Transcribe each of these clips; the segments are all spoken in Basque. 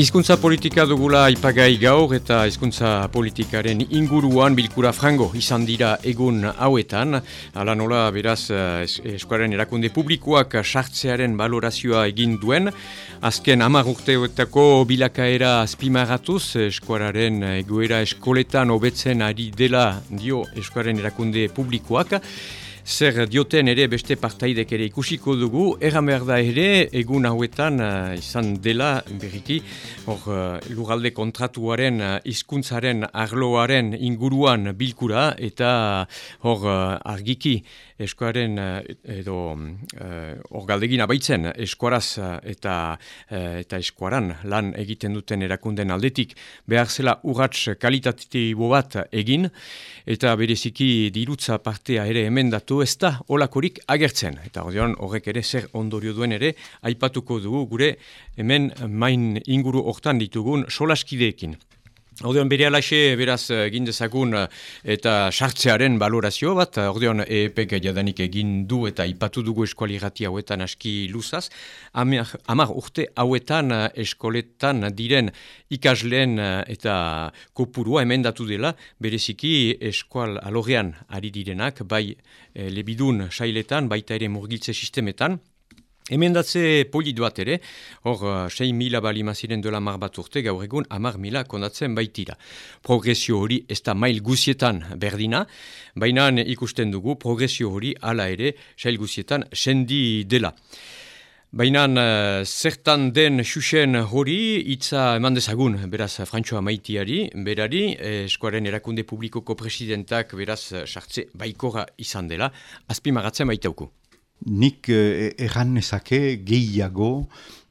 Hizkuntza politika dugula ipagai gaur eta hizkuntza politikaren inguruan bilkura frango izan dira egun hauetan. Ala nola beraz eh, eskuaren erakunde publikoak sartzearen balorazioa egin duen. Azken amar urteoetako bilakaera azpimaratuz eskuararen egoera eskoletan hobetzen ari dela dio eskuaren erakunde publikoak. Zer dioten ere beste partaidek ere ikusiko dugu, erran behar da ere, egun hauetan uh, izan dela berriki, hor uh, lugalde kontratuaren, uh, izkuntzaren, arloaren inguruan bilkura, eta hor uh, argiki eskoaren edo hor uh, galdegin abaitzen eskuaraz eta, eta eskuaran lan egiten duten erakunden aldetik. Behar zela urratz kalitatitibo bat egin, eta bereziki dirutza partea ere emendatu ez da olakorik agertzen. Eta horrek ere zer ondorio duen ere, aipatuko dugu gure hemen main inguru hortan ditugun solaskideekin. Ordeon bere alaxe beraz egin dezagun eh, eta sartzearen balorazio bat, ordeon EEPek jadanik egin du eta ipatu dugu eskualirati hauetan aski luzaz. Amar, urte hauetan eh, eskoletan diren ikasleen eh, eta kopurua emendatu dela, bereziki eskual alogean ari direnak, bai lebidun sailetan, baita ere murgiltze sistemetan, Emendatze poli duat ere, hor 6 uh, mila bali maziren dola mar bat urte gaur egun amar mila kondatzen baitira. Progresio hori ez da mail guzietan berdina, baina ikusten dugu progresio hori ala ere sail guzietan sendi dela. Baina uh, zertan den xuxen hori itza eman dezagun, beraz, Frantxoa maitiari, berari, eskuaren erakunde publikoko presidentak, beraz, sartze baikora izan dela, azpimagatzen baitauku nik eh, erran nezake gehiago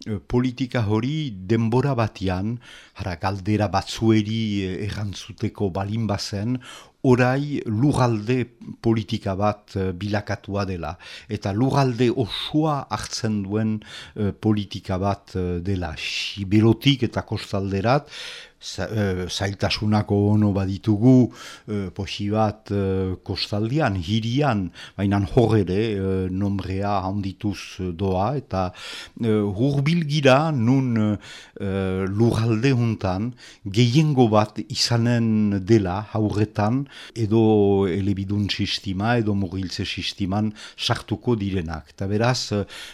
eh, politika hori denbora batian, hara galdera batzueri eh, errantzuteko balin bazen, orai lugalde politika bat bilakatua dela. Eta lugalde osoa hartzen duen politika bat dela. Siberotik eta kostalderat, Eh, zailtasunako ono baditugu e, posi bat kostaldian, hirian, baina horre e, nombrea handituz doa, eta e, hurbilgira nun e, lurralde hontan gehiengo bat izanen dela haurretan edo elebidun sistema edo mugiltze sisteman sartuko direnak. Eta beraz,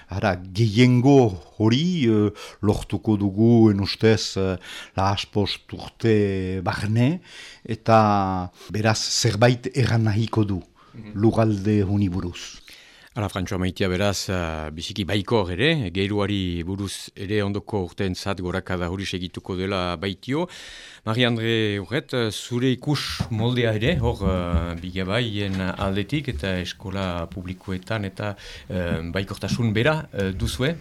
ara, gehiengo hori e, lortuko dugu en ustez la aspos urte barne, eta beraz zerbait erran nahiko du mm lugalde honi buruz. Hala, Frantxoa maitia beraz, uh, biziki baiko ere, geiruari buruz ere ondoko urtean zat gorakada hori segituko dela baitio. Marie-Andre Urret, zure ikus moldea ere, hor uh, bigabaien aldetik eta eskola publikoetan eta uh, baikortasun bera uh, duzue?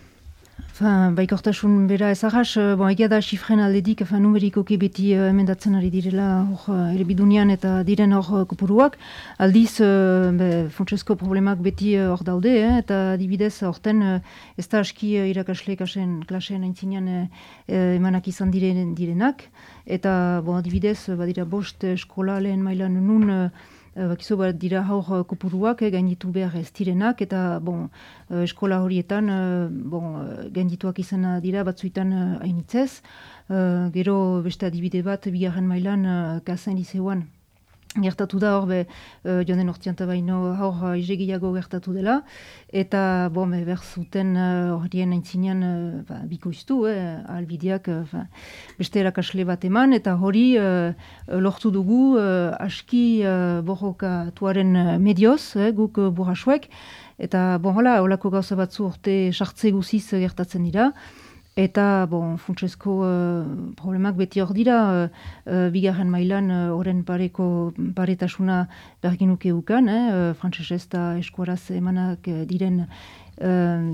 Baikortasun bera ez ahas, eh, bon, egia da xifren aldedik, enfin, numerikoki beti uh, emendatzen ari direla hor uh, erebidunian eta diren hor uh, kupuruak. Aldiz, uh, Francesco problemak beti hor uh, daude, eh, eta dibidez horten uh, ez da aski uh, irakasle kasen klaseen aintzinean uh, emanak izan diren, direnak. Eta, bon, dibidez, badira bost eskola lehen mailan nun Eh, bakizu bat dira haur eh, kopuruak eh, gainditu behar ez direnak eta bon, eskola horietan bon, gaindituak izan dira batzuetan hainitzez. gero beste adibide bat bigarren mailan kazen izeuan gertatu da hor be uh, joan den baino hor izegiago gertatu dela. Eta bo me ber zuten horien uh, aintzinean uh, ba, bikoiztu eh, albideak uh, beste erakasle bat eman. Eta hori uh, lortu dugu uh, aski uh, borroka tuaren medioz eh, guk uh, burrasuek. Eta bon hola holako gauza batzu urte sartze guziz gertatzen dira Eta, bon, funtsezko problemak beti hor dira, uh, bigarren mailan horren pareko paretasuna berginuke ukan, eh? frantzesez eta eskuaraz emanak diren uh,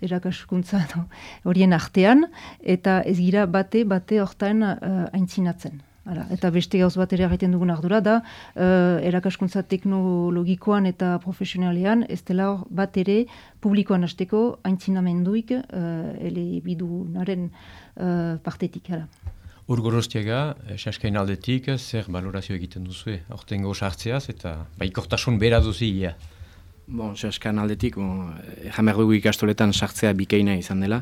erakaskuntza horien artean, eta ez gira bate, bate hortan uh, aintzinatzen. Hala, eta beste gauz bat ere egiten dugun ardura da, uh, erakaskuntza teknologikoan eta profesionalean, ez dela hor bat ere publikoan hasteko aintzinamenduik uh, ele bidu naren uh, partetik. Hala. Urgorostiaga, saskain aldetik, zer balorazio egiten duzu, ortengo sartzeaz, eta baikortasun bera duzi. Bon, saskan aldetik, bon, dugu ikastoletan sartzea bikaina izan dela.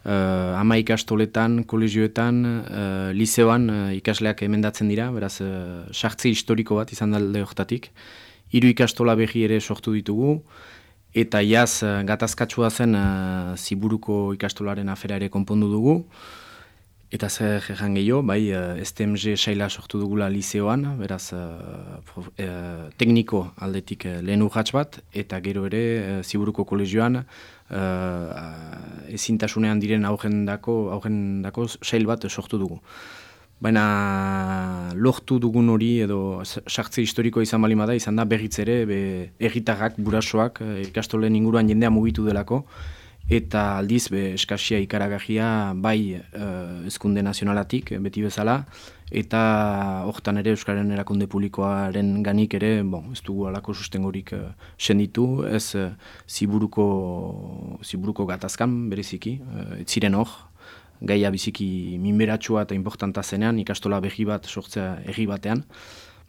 Uh, ama ikastoletan, kolegioetan, uh, liseoan uh, ikasleak emendatzen dira, beraz, uh, sartze historiko bat izan dalde horretatik. Hiru ikastola behi ere sortu ditugu, eta jaz uh, gatazkatsua zen uh, ziburuko ikastolaren afera ere konpondu dugu. Eta zer egan gehiago, bai, STMG saila sortu dugula liseoan, beraz, uh, uh, tekniko aldetik lehen urratx bat, eta gero ere, ziburuko kolegioan, uh, ezintasunean diren aurrendako, aurrendako sail bat sortu dugu. Baina lortu dugun hori edo sartze historiko izan bali da, izan da berriz ere, be, erritarrak, burasoak, ikastolen inguruan jendea mugitu delako, eta aldiz be eskasia ikaragagia bai uh, ezkunde nazionalatik beti bezala eta hortan ere euskaren erakunde publikoaren ganik ere bon ez dugu alako sustengorik uh, senditu. Ez uh, ziburuko ziburuko gatazkan bereziki uh, ziren hor. Gaia biziki minberatsua eta importanta zenean ikastola behi bat sortzea egi batean.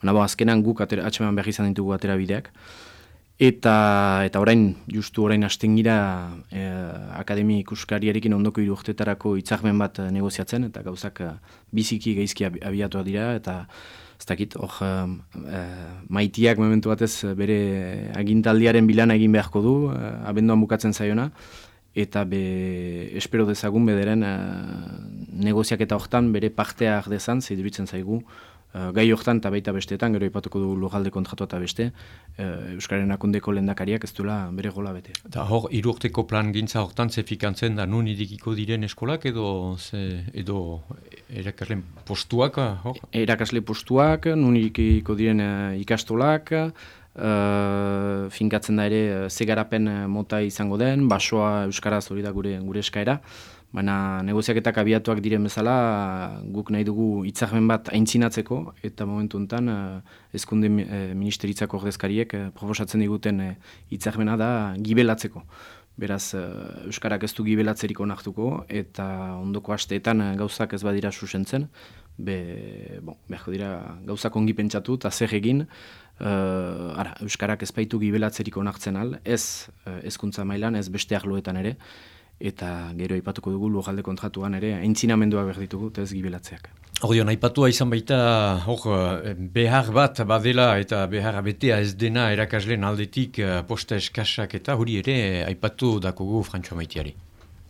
Baina, azkenan guk atera, atxeman behar izan ditugu atera bideak. Eta, eta orain, justu orain hasten gira eh, akademi ikuskariarekin ondoko hiru urtetarako itzakmen bat eh, negoziatzen, eta gauzak eh, biziki geizki abiatua dira, eta ez dakit, hor maitiak momentu batez bere agintaldiaren bilana egin beharko du, abenduan bukatzen zaiona, eta be, espero dezagun bederen negoziak eta hortan bere parteak dezan, zeiduritzen zaigu, gai hortan eta baita besteetan, gero ipatuko du lugalde kontratu eta beste, uh, Euskaren akundeko lendakariak ez duela bere gola bete. Eta hor, irurteko plan gintza hortan ze fikantzen da nun irikiko diren eskolak edo ze, edo erakasle postuak? Hor? Erakasle postuak, nun irikiko diren uh, ikastolak, uh, finkatzen da ere zegarapen mota izango den, basoa Euskaraz hori da gure, gure eskaera, Baina negoziaketak abiatuak diren bezala, guk nahi dugu itzakmen bat aintzinatzeko, eta momentu enten ezkunde eh, ministeritzako ordezkariek eh, proposatzen diguten eh, itzakmena da gibelatzeko. Beraz, Euskarak ez du gibelatzerik onartuko, eta ondoko asteetan gauzak ez badira susentzen, be, bon, behar dira gauzak ongi pentsatu eta zer egin, ara, Euskarak ez baitu gibelatzerik onartzen al, ez ezkuntza mailan, ez beste arloetan ere, eta gero aipatuko dugu lugalde kontratuan ere aintzinamendua behar ditugu ez gibelatzeak. Ordeon, aipatua izan baita hor, behar bat badela eta behar betea ez dena erakasleen aldetik eh, posta eskasak eta hori ere aipatu dakogu Frantxo Maitiari.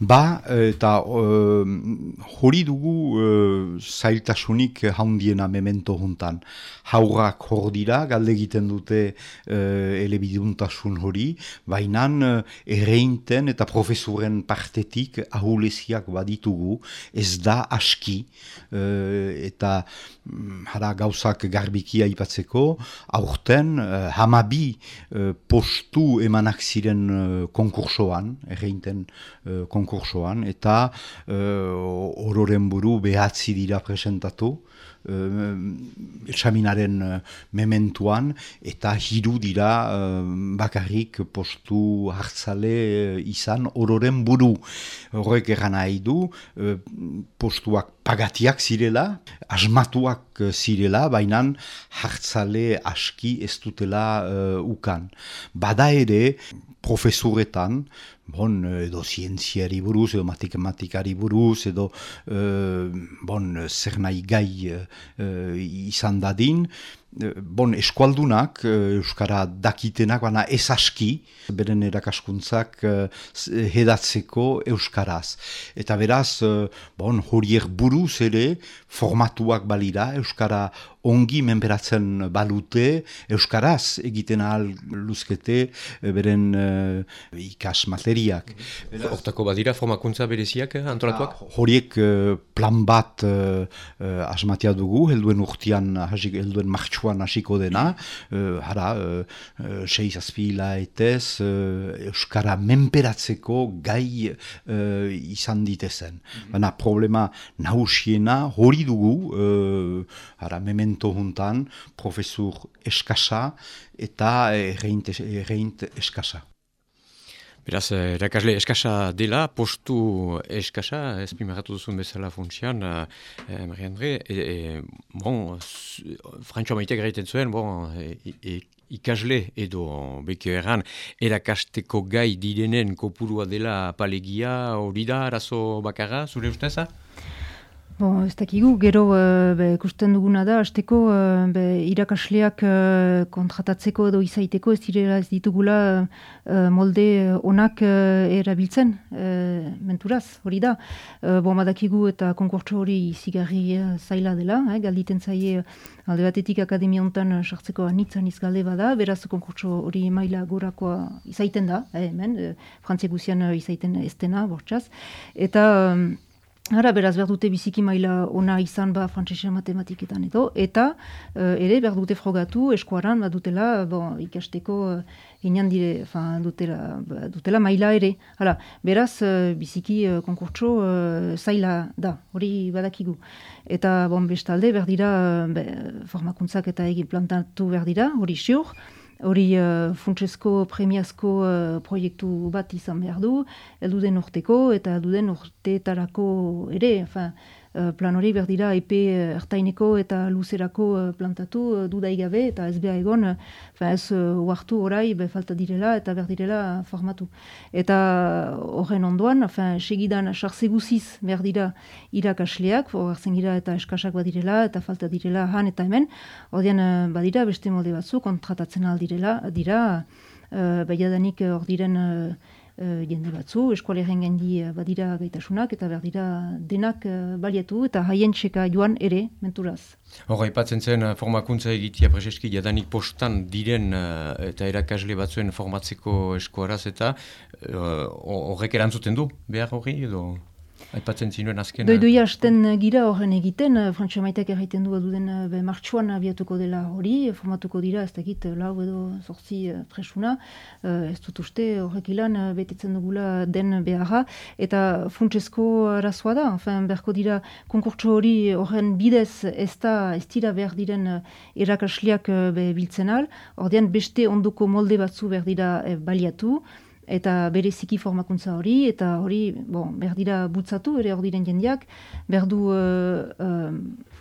Ba, eta uh, hori dugu uh, zailtasunik haundiena memento juntan. Haurak hor dira, galde egiten dute uh, elebiduntasun hori, baina erreinten eta profesuren partetik ahuleziak baditugu, ez da aski, uh, eta um, hara gauzak garbiki aipatzeko, aurten uh, hamabi uh, postu emanak ziren uh, konkursoan, erreinten uh, konkursoan, konkursoan, eta uh, ororen buru behatzi dira presentatu, examinaren uh, mementuan, eta hiru dira bakarrik postu hartzale izan ororen buru. Horrek eran nahi du, postuak pagatiak zirela, asmatuak zirela, baina hartzale aski ez dutela ukan. Bada ere, profesuretan, bon, edo zientziari buruz, edo matematikari buruz, edo uh, bon, zer nahi gai uh, izan dadin, bon, eskualdunak, Euskara dakitenak, baina ez aski, beren erakaskuntzak hedatzeko Euskaraz. Eta beraz, bon, horiek buruz ere, formatuak balira, Euskara ongi menperatzen balute, Euskaraz egiten ahal luzkete eh, beren uh, ikas materiak. Hortako badira formakuntza bereziak eh, antolatuak? Ah, horiek plan bat uh, asmatia dugu, helduen urtean, helduen martxuan hasiko dena, uh, hara, uh, seiz azpila etez, Euskara menperatzeko gai uh, izan ditezen. Mm Baina problema nahusiena hori dugu, uh, hara, memen momento juntan profesor eskasa eta erreint eskasa. Beraz, eh, erakasle eskasa dela, postu eskasa, ez pimarratu duzun bezala funtsian, uh, eh, Marie-André, e, e, bon, Frantxo Maitek egiten zuen, bon, e, e, ikasle edo beke erran, erakasteko gai direnen kopurua dela palegia hori da, arazo bakarra, zure usteza? Bon, ez dakigu, gero be, ikusten duguna da, azteko uh, be, irakasleak uh, kontratatzeko edo izaiteko ez direla ez ditugula molde onak erabiltzen, menturaz, hori da. Uh, bon, badakigu eta konkurtso hori zigarri zaila dela, eh, galditen zaie alde batetik akademia hontan sartzeko anitzan izgalde bada, beraz konkurtso hori maila gorakoa izaiten da, eh, hemen, uh, frantzia guzian izaiten ez dena, bortxaz. Eta... Hara, beraz, behar dute biziki maila ona izan ba frantzese matematiketan edo, eta uh, ere behar dute frogatu eskuaran bat dutela bon, ikasteko uh, inan dire, fan, dutela, ba, dutela maila ere. Hala, beraz, uh, biziki uh, konkurtso uh, zaila da, hori badakigu. Eta bon, bestalde, behar dira, uh, formakuntzak eta egin plantatu behar dira, hori siur, hori uh, funtsezko premiazko uh, proiektu bat izan behar du, elduden urteko eta elduden urteetarako ere, Eh, plan hori berdira epe eh, ertaineko eta luzerako eh, plantatu dudaigabe eta ez beha egon ez uartu orai be falta direla eta berdirela formatu. Eta horren ondoan, segidan sartze guziz berdira irakasleak, horzen gira eta eskasak badirela eta falta direla han eta hemen, ordean badira beste molde batzu kontratatzen aldirela, dira, uh, baiadanik hor diren uh, jende batzu, eskualeren gendi uh, badira gaitasunak, eta berdira denak uh, baliatu, eta haien txeka joan ere, menturaz. Horra, ipatzen zen formakuntza egitea prezeski jadanik postan diren eta erakasle batzuen formatzeko eskuaraz, eta horrek erantzuten du, behar hori edo? Aipatzen zinuen azken... Doi hasten gira horren egiten, eh, Frantxo Maitek egiten du duden eh, be martxuan abiatuko dela hori, formatuko dira, ez dakit, lau edo sortzi presuna, eh, ez dut uste horrek ilan betetzen dugula den beharra, eta funtsezko arazoa da, enfin, berko dira konkurtso hori horren bidez ez da, ez dira behar diren erakasliak biltzen al, ordean beste ondoko molde batzu behar dira baliatu, eta bereziki formakuntza hori, eta hori, bon, behar dira butzatu, ere hor diren jendeak, behar du uh, uh,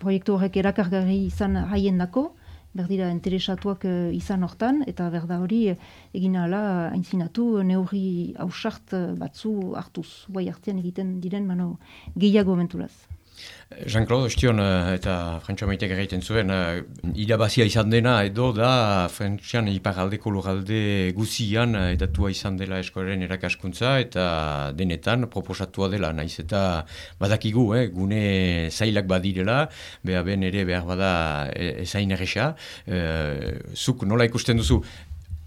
proiektu horrek erakargarri izan haien dako, behar dira interesatuak uh, izan hortan, eta behar da hori egin ala haintzinatu neurri hausart batzu hartuz, guai artean egiten diren mano gehiago menturaz. Jean-Claude, estion uh, eta Frantxo Maitek egiten zuen, uh, irabazia izan dena edo da Frantxian iparaldeko lurralde guzian uh, edatua izan dela eskoaren erakaskuntza eta denetan proposatua dela, naiz eta badakigu, eh, gune zailak badirela, beha ben ere behar bada ezain erresa, zuk nola ikusten duzu,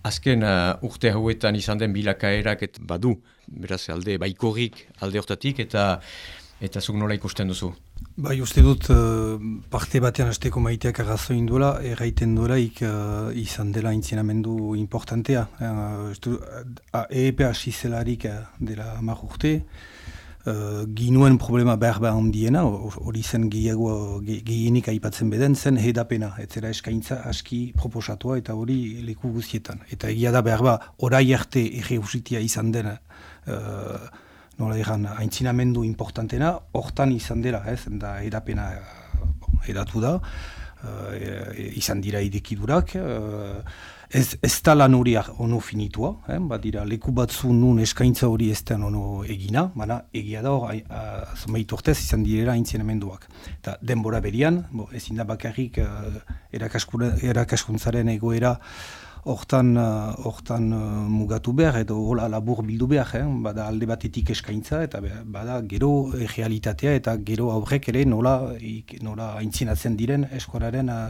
Azken uh, urte hauetan izan den bilakaerak et badu, beraz alde baikorrik alde hortatik, eta eta zuk nola ikusten duzu? Bai, uste dut uh, parte batean azteko maiteak agazoin duela, erraiten duela ik, uh, izan dela intzienamendu importantea. Uh, EEP hasi zelarik dela amak urte, uh, ginuen problema behar behar handiena, hori zen gehiago gehienik aipatzen beden, zen hedapena, etzera eskaintza aski proposatua eta hori leku guztietan. Eta egia da behar behar, orai arte ege izan dena, nola egan, haintzinamendu importantena, hortan izan dela, ez, da edapena bon, edatu da. izan dira idekidurak, Ez, ez da lan hori ono finitua, eh? badira leku batzu nun eskaintza hori ez da ono egina, baina egia da hor, zomaitu urtez izan direla intzienamenduak. Eta denbora berian, bo, ezin da bakarrik uh, erakaskuntzaren egoera hortan, uh, hortan uh, mugatu behar, edo hola labur bildu behar, eh? bada alde batetik eskaintza, eta bada gero realitatea, eta gero aurrek ere nola, ik, nola aintzinatzen diren eskoraren uh,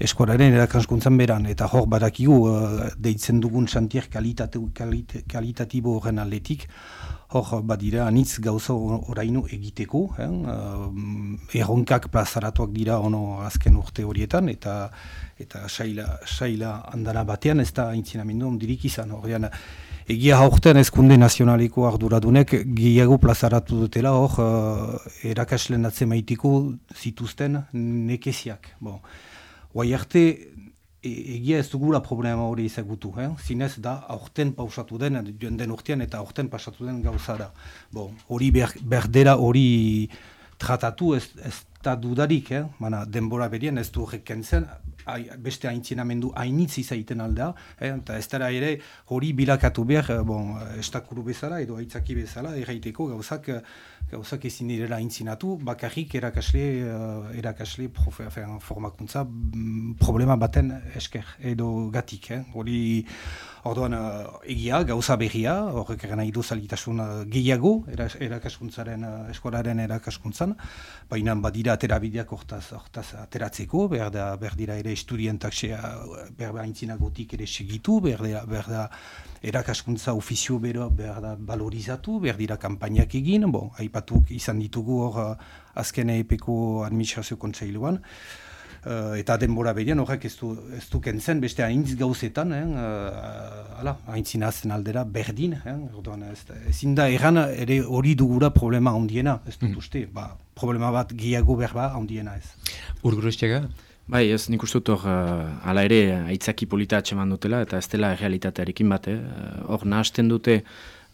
eskolaren erakaskuntzan beran, eta hor badakigu uh, deitzen dugun xantier kalitatibo horren aldetik, hor badira anitz gauza oraino egiteko, eh? uh, erronkak plazaratuak dira ono azken urte horietan, eta eta saila, saila andana batean ez da intzinamendu ondirik izan, horrean Egia haurten ezkunde nazionaleko arduradunek gehiago plazaratu dutela hor uh, erakaslen atzemaitiko zituzten nekeziak. Bon. Oai arte, e, egia ez dugula problema hori izagutu. Eh? Zinez da aurten pausatu den, joan den urtean eta aurten pasatu den gauzara. Bon, hori berdera hori tratatu ez, ez da dudarik, eh? Mana, denbora berien ez du horreken zen, beste haintzinamendu hainitz izaiten aldea, eh? eta ez dara ere hori bilakatu behar, eh, bon, estakuru bezala edo aitzaki bezala, erraiteko gauzak, gauzak ezin direla haintzinatu, bakarrik erakasle, uh, erakasle profe, formakuntza mm, problema baten esker edo gatik, eh? hori Orduan, uh, egia, gauza berria, horrek nahi du zalitasun uh, gehiago, erakaskuntzaren, uh, eskolaren erakaskuntzan, baina badira aterabideak hortaz, hortaz ateratzeko, behar da, behar dira ere estudientak behar da aintzinagotik ere segitu, behar da, behar erakaskuntza ofizio bero behar da valorizatu, behar dira kampainak egin, bon, aipatuk izan ditugu hor uh, azken epeko administrazio kontseiluan, uh, eta denbora berean horrek ez du, ez du kentzen beste haintz gauzetan, eh, uh, ala, aldera berdin, eh, orduan, ez, ezin da erran ere hori dugura problema handiena, ez dut mm. uste, ba, problema bat gehiago berba handiena ez. Urguruztega? Bai, ez nik uste dut hor, uh, ala ere, aitzaki polita atseman dutela, eta ez dela realitatearekin bat, hor, eh? nahasten dute,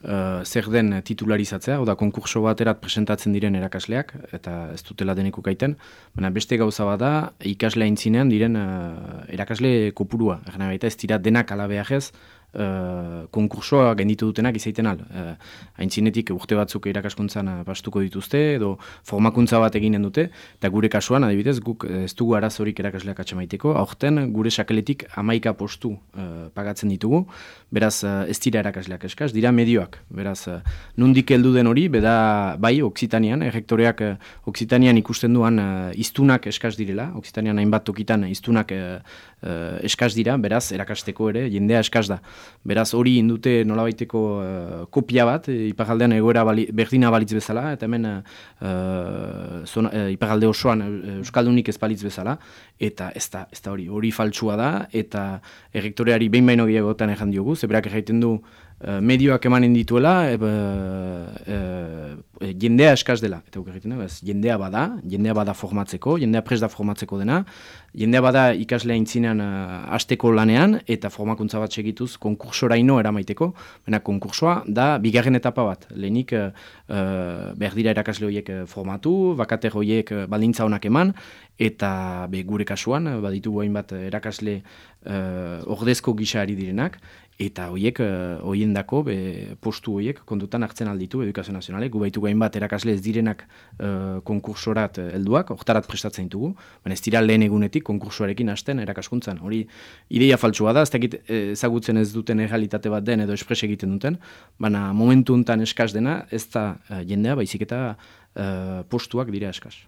uh, zer den titularizatzea, oda konkurso baterat presentatzen diren erakasleak, eta ez dutela deneko kaiten, baina beste gauza bada ikaslea intzinean diren uh, erakasle kopurua, baita ez dira denak alabeak ez, uh, konkursoa genditu dutenak izaiten al. Uh, Aintzinetik urte batzuk irakaskuntzan bastuko dituzte, edo formakuntza bat eginen dute, eta gure kasuan, adibidez, guk ez dugu arazorik erakasleak atxamaiteko, aurten gure sakeletik amaika postu uh, pagatzen ditugu, beraz ez dira erakasleak eskaz, dira medioak, beraz uh, nundik heldu den hori, beda bai, Oksitanean, errektoreak uh, Oksitanean ikusten duan iztunak eskaz direla, Oksitanean hainbat tokitan iztunak uh, uh, eskaz dira, beraz, erakasteko ere, jendea eskaz da. Beraz, hori indute nolabaiteko uh, kopia bat, e, iparaldean egoera bali, berdina balitz bezala, eta hemen uh, zona, uh, iparalde osoan Euskaldunik ez balitz bezala, eta ez da, ez da hori, hori faltsua da, eta errektoreari behin baino gehiagotan ejan diogu, zeberak egiten du medioak emanen dituela, e, jendea eskaz dela, eta egiten ez, jendea bada, jendea bada formatzeko, jendea pres da formatzeko dena, jendea bada ikaslea intzinean uh, asteko lanean, eta formakuntza bat segituz konkursora ino eramaiteko, baina konkursoa da bigarren etapa bat, lehenik uh, behar dira erakasle horiek formatu, bakater horiek baldintza honak eman, eta be, gure kasuan, baditu hainbat erakasle uh, ordezko gisa ari direnak, eta hoiek uh, hoiendako be postu hoiek kontutan hartzen alditu edukazio nazionalek. Gu baitu gain bat erakasle ez direnak uh, konkursorat uh, helduak hortarat prestatzen ditugu. Baina ez dira lehen egunetik konkursoarekin hasten erakaskuntzan. Hori ideia faltsua da ez dakit ezagutzen ez duten errealitate bat den edo espres egiten duten. Baina momentu hontan eskas dena ez da jendea baizik eta postuak dira eskas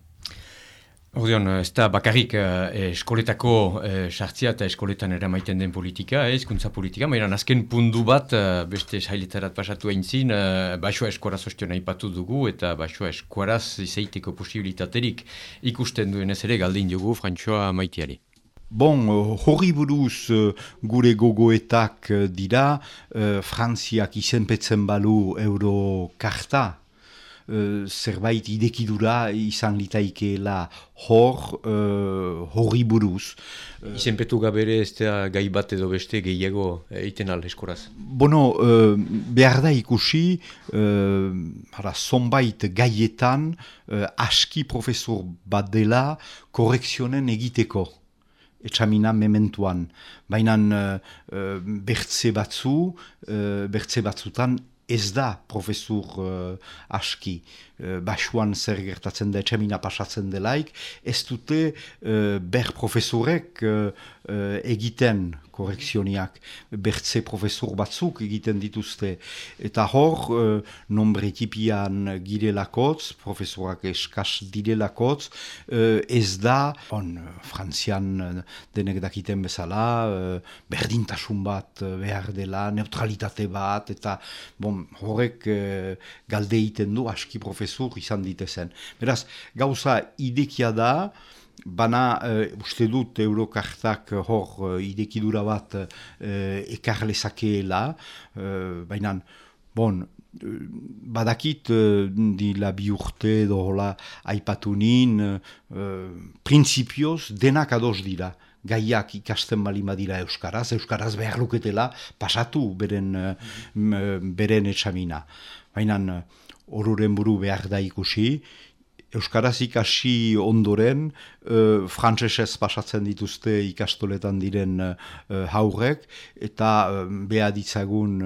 Ordeon, ez da bakarrik eh, eskoletako eh, sartzia eta eskoletan eramaiten den politika, eh, ezkuntza politika, baina azken pundu bat eh, beste sailetarat pasatu egin zin, eh, baixoa eskuaraz ostion aipatu dugu eta baixoa eskuaraz izaiteko posibilitaterik ikusten duen ez ere galdin dugu Frantxoa maiteari. Bon, horri buruz eh, gure gogoetak dira, uh, Frantziak izenpetzen balu euro karta, zerbait idekidura izan litaikeela hor, horri buruz. Izenpetu gabere ez da gai bat edo beste gehiago egiten al eskoraz? Bono, behar da ikusi, hara, zonbait gaietan aski profesor bat dela korekzionen egiteko etxamina mementuan. Baina uh, bertze batzu, uh, bertze batzutan ez da profesur uh, aski. Uh, basuan zer gertatzen da etxamina pasatzen delaik, ez dute uh, ber profesurek uh, egiten korrekzioniak, bertze profesor batzuk egiten dituzte. Eta hor, nombre tipian girelakotz, profesorak eskaz direlakotz, ez da, on, frantzian denek dakiten bezala, berdintasun bat behar dela, neutralitate bat, eta bon, horrek galde egiten du aski profesor izan ditezen. Beraz, gauza idekia da, Bana, uh, uste dut Eurokartak hor uh, idekidura bat uh, ekarlezakeela, uh, baina, bon, badakit uh, dila bi urte edo hola aipatu nin, uh, prinsipioz denak ados dira gaiak ikasten bali dira Euskaraz, Euskaraz behar luketela pasatu beren, uh, beren etxamina. Baina, horuren buru behar da ikusi, Euskaraz ikasi ondoren, uh, frantsesez pasatzen dituzte ikastoletan diren uh, haurek, eta uh, beha ditzagun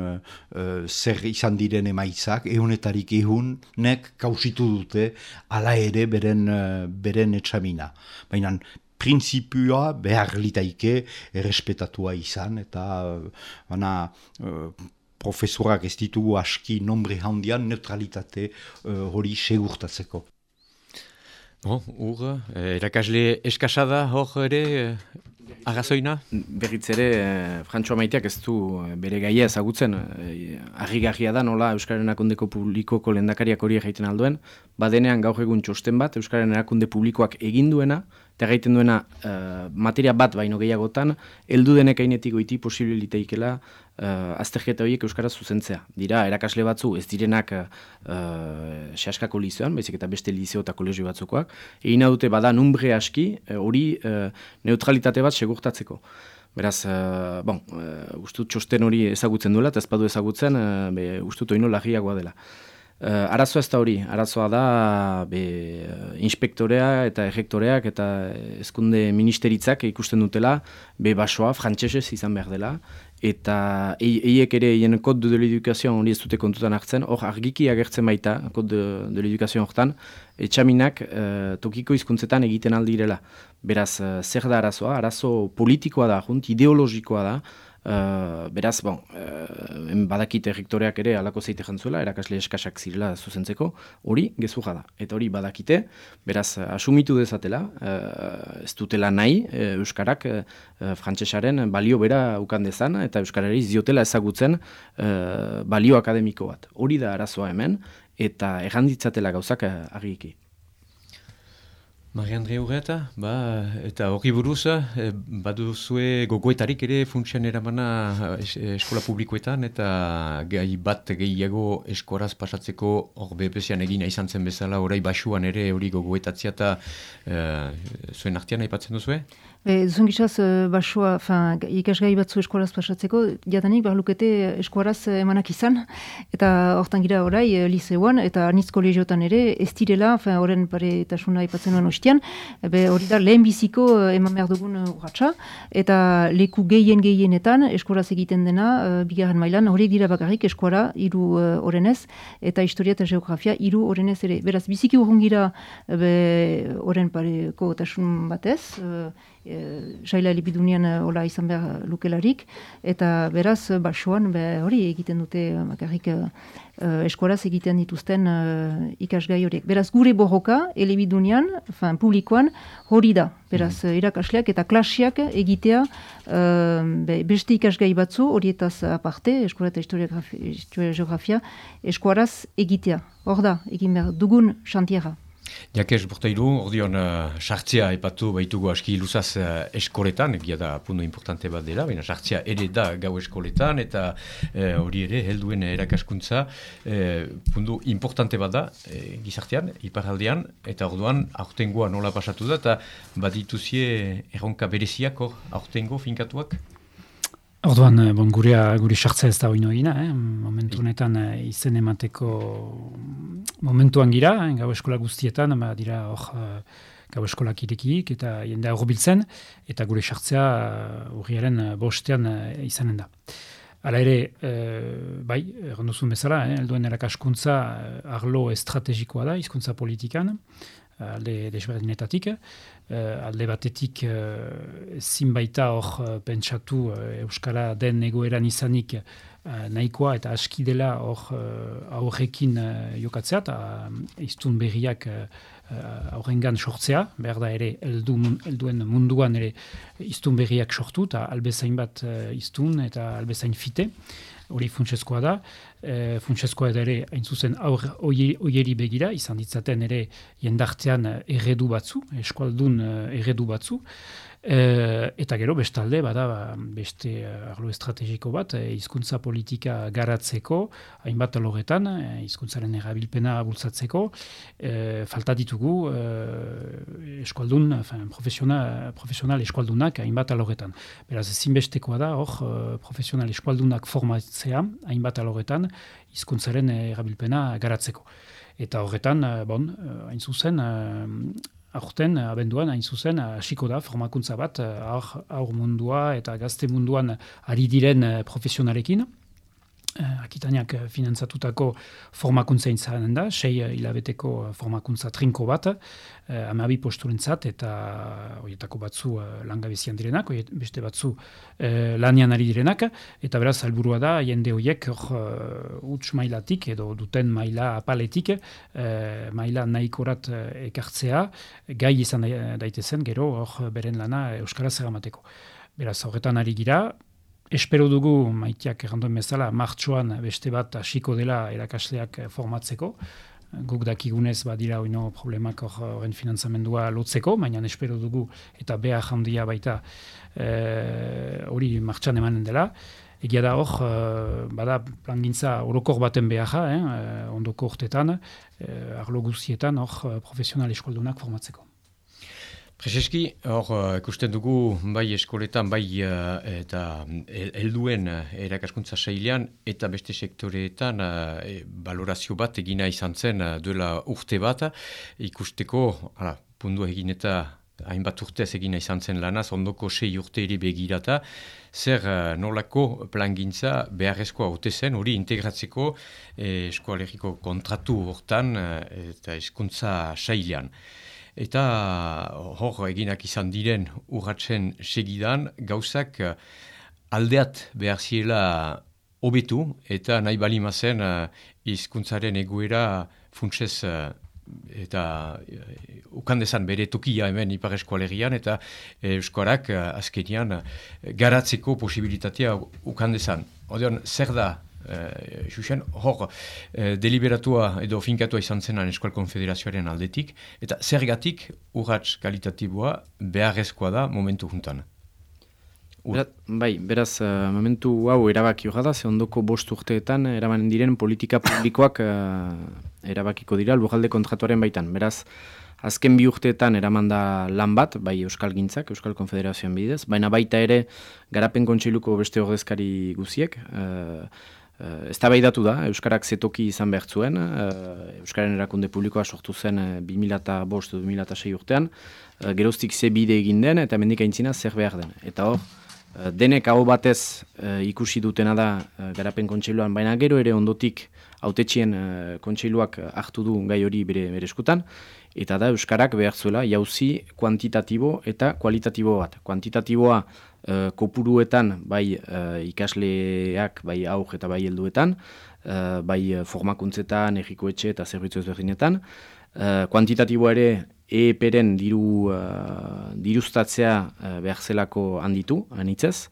zer izan diren emaitzak, ehunetarik ehunek kausitu dute ala ere beren, uh, beren etxamina. Baina printzipua behar litaike errespetatua izan, eta uh, profesorak ez ditugu aski nombre handian neutralitate hori segurtatzeko. Bon, ur, eh, erakasle eskasada hor ere eh, agazoina? Berriz ere, eh, Frantxoa maiteak ez du eh, bere gaia ezagutzen. Eh, Arri da nola Euskaren akundeko publikoko lendakariak hori egiten alduen. Badenean gaur egun txosten bat Euskaren erakunde publikoak egin duena, eta gaiten duena uh, materia bat baino gehiagotan, heldu denek ainetik goiti posibiliteikela uh, azterketa horiek Euskaraz zuzentzea. Dira, erakasle batzu ez direnak uh, sehaskako lizoan, baizik eta beste lizeo eta kolegio batzukoak, egin dute bada numbre aski hori uh, neutralitate bat segurtatzeko. Beraz, uh, bon, uh, ustut txosten hori ezagutzen duela, eta ez badu ezagutzen, uh, be, ustut oino lagiagoa dela. Uh, arazoa ez da hori, arazoa da be, uh, inspektorea eta errektoreak eta ezkunde ministeritzak ikusten dutela be basoa frantsesez izan behar dela. Eta eiek ere hien kod de l'edukazioan hori ez dute kontutan hartzen, hor argiki agertzen baita kod de, de l'edukazioan horretan, etxaminak uh, tokiko hizkuntzetan egiten aldirela. Beraz, uh, zer da arazoa? Arazo politikoa da, junt, ideologikoa da, Uh, beraz, bon, uh, badakit errektoreak ere alako zeite jantzuela, erakasle eskasak zirela zuzentzeko, hori gezurra da. Eta hori badakite, beraz, asumitu dezatela, uh, ez dutela nahi, uh, Euskarak uh, frantsesaren balio bera ukan dezan, eta Euskarari ziotela ezagutzen uh, balio akademiko bat. Hori da arazoa hemen, eta erranditzatela gauzak uh, argiki. Mari Andre Urreta, ba, eta hori buruz, eh, baduzue gogoetarik ere funtsian eramana eh, eskola publikoetan, eta gai bat gehiago eskoraz pasatzeko hor BPC-an egina izan zen bezala, orai basuan ere hori gogoetatzia eta eh, zuen artean aipatzen duzue? E, Zuen gizaz, e, basua, ikasgai batzu eskuaraz pasatzeko, jatanik, behar lukete eskuaraz emanak izan, eta hortan gira orai, e, liseuan, eta anitz kolegiotan ere, ez direla, horren pare eta ipatzen nuen ostian, hori da, lehen biziko e, eman behar dugun urratxa, eta leku gehien gehienetan eskuaraz egiten dena, bigarren mailan, horiek dira bakarrik eskuara, iru horrenez, eta historia eta geografia, iru horrenez ere. Beraz, biziki urrun gira, horren pareko eta batez, e, saila elipidunian e, hola izan behar lukelarik, eta beraz, basoan, be, hori egiten dute, makarrik, e, eskoraz egiten dituzten e, ikasgai horiek. Beraz, gure borroka, elebidunian, fan, publikoan, hori da, beraz, mm. irakasleak eta klasiak egitea be, beste ikasgai batzu, horietaz aparte, eskola eta historia geografia, eskoraz egitea. Hor da, egin behar, dugun xantiera. Jakez, bortairu, ordion, uh, sartzea epatu baitugu aski luzaz uh, eskoletan, egia da puntu importante bat dela, baina sartzea ere da gau eskoletan, eta uh, hori ere, helduen erakaskuntza, uh, puntu importante bat da, uh, gizartean, iparaldean, eta orduan, aurtengoa nola pasatu da, eta bat dituzie erronka bereziak, aurtengo finkatuak? Orduan, eh, bon, gurea, gure sartzea ez da hori noina, eh? momentu honetan eh, izen emateko momentuan gira, eh? gau eskola guztietan, ba, dira hor uh, gau eskolak irekik eta jendea hor biltzen, eta gure sartzea hurriaren bostean izanen da. Hala ere, bai, erranduzun bezala, eh? elduen erakaskuntza arlo estrategikoa da, hizkuntza politikan, alde desberdinetatik. Uh, alde batetik uh, zinbaita hor uh, pentsatu uh, Euskara den egoeran izanik uh, nahikoa eta aski dela hor uh, aurrekin uh, jokatzea eta uh, iztun berriak uh, aurrengan sortzea, behar da ere eldu, elduen munduan ere iztun berriak sortu eta albezain bat uh, iztun eta albezain fite. Hori funtsezkoa da, e, funtsezkoa ere hain zuzen aur oieri begira, izan ditzaten ere jendartean erredu batzu, eskualdun erredu batzu, E, eta gero bestalde bada ba, beste arlo estrategiko bat e, hizkuntza politika garatzeko hainbat alogetan e, hizkuntzaren erabilpena bultzatzeko e, falta ditugu e, eskualdun profesional, profesional eskualdunak hainbat alogetan beraz ezinbestekoa da hor profesional eskualdunak formatzea hainbat alogetan hizkuntzaren erabilpena garatzeko. Eta horretan, bon, hain zuzen, aurten, abenduan, hain zuzen, hasiko da, formakuntza bat, aur, mundua eta gazte munduan ari diren eh, profesionalekin. Uh, akitaniak uh, finantzatutako formakuntza intzanen da, sei uh, hilabeteko formakuntza trinko bat, uh, amabi posturentzat eta horietako batzu uh, langabezian direnak, oiet, beste batzu uh, lanian ari direnak, eta beraz alburua da, jende horiek uh, uts mailatik edo duten maila apaletik, uh, maila nahikorat ekartzea, gai izan daitezen, gero hor beren lana Euskaraz eramateko. Beraz, horretan ari gira, espero dugu, maiteak erranduen bezala, martxoan beste bat hasiko dela erakasleak formatzeko. Guk dakigunez badira oino problemak horren finanzamendua lotzeko, baina espero dugu eta beha jandia baita eh, hori e, martxan emanen dela. Egia da hor, e, bada plangintza orokor baten beha, eh, ondoko urtetan, e, arlo guztietan hor profesional eskoldunak formatzeko. Prezeski, hor, uh, ikusten dugu, bai eskoletan, bai uh, eta helduen uh, erakaskuntza sailean, eta beste sektoreetan e, balorazio bat egina izan zen duela urte bat, ikusteko, ala, pundu egin eta hainbat urtez egina izan zen lanaz, ondoko sei urte eri begirata, zer nolako plangintza beharrezkoa haute zen, hori integratzeko eh, eskoaleriko kontratu hortan eta eskuntza sailean. Eta hor eginak izan diren urratzen segidan gauzak eh, aldeat behar ziela hobetu eta nahi bali mazen uh, izkuntzaren egoera funtsez uh, eta uh, ukandezan bere tokia hemen ipar eskualerian eta uh, eskuarak uh, azkenian garatzeko posibilitatea ukandezan. Odeon, zer da Uh, Xuxen, hor, uh, deliberatua edo finkatua izan zenan Eskual Konfederazioaren aldetik, eta zergatik urratz kalitatiboa beharrezkoa da momentu juntan. Berat, bai, beraz, uh, momentu hau erabaki hori da, ze ondoko bost urteetan erabanen diren politika publikoak erabakiko dira lujalde kontratuaren baitan. Beraz, azken bi urteetan eraman da lan bat, bai Euskal Gintzak, Euskal Konfederazioan bidez, baina baita ere garapen kontseiluko beste ordezkari guziek, Uh, ez da, Euskarak zetoki izan behar zuen, uh, Euskaren erakunde publikoa sortu zen uh, 2005-2006 urtean, uh, geroztik ze bide egin den eta mendik aintzina zer behar den. Eta hor, denek hau batez ikusi dutena da garapen kontseiluan, baina gero ere ondotik autetxien kontseiluak hartu du gai hori bere, bere eskutan, eta da Euskarak behar zuela jauzi kuantitatibo eta kualitatibo bat. Kuantitatiboa uh, kopuruetan, bai uh, ikasleak, bai auk eta bai helduetan, uh, bai formakuntzetan, egikoetxe eta zerbitzu ezberdinetan. Uh, kuantitatiboa ere EEP-ren diru, uh, diruztatzea uh, behar zelako handitu, anitzez.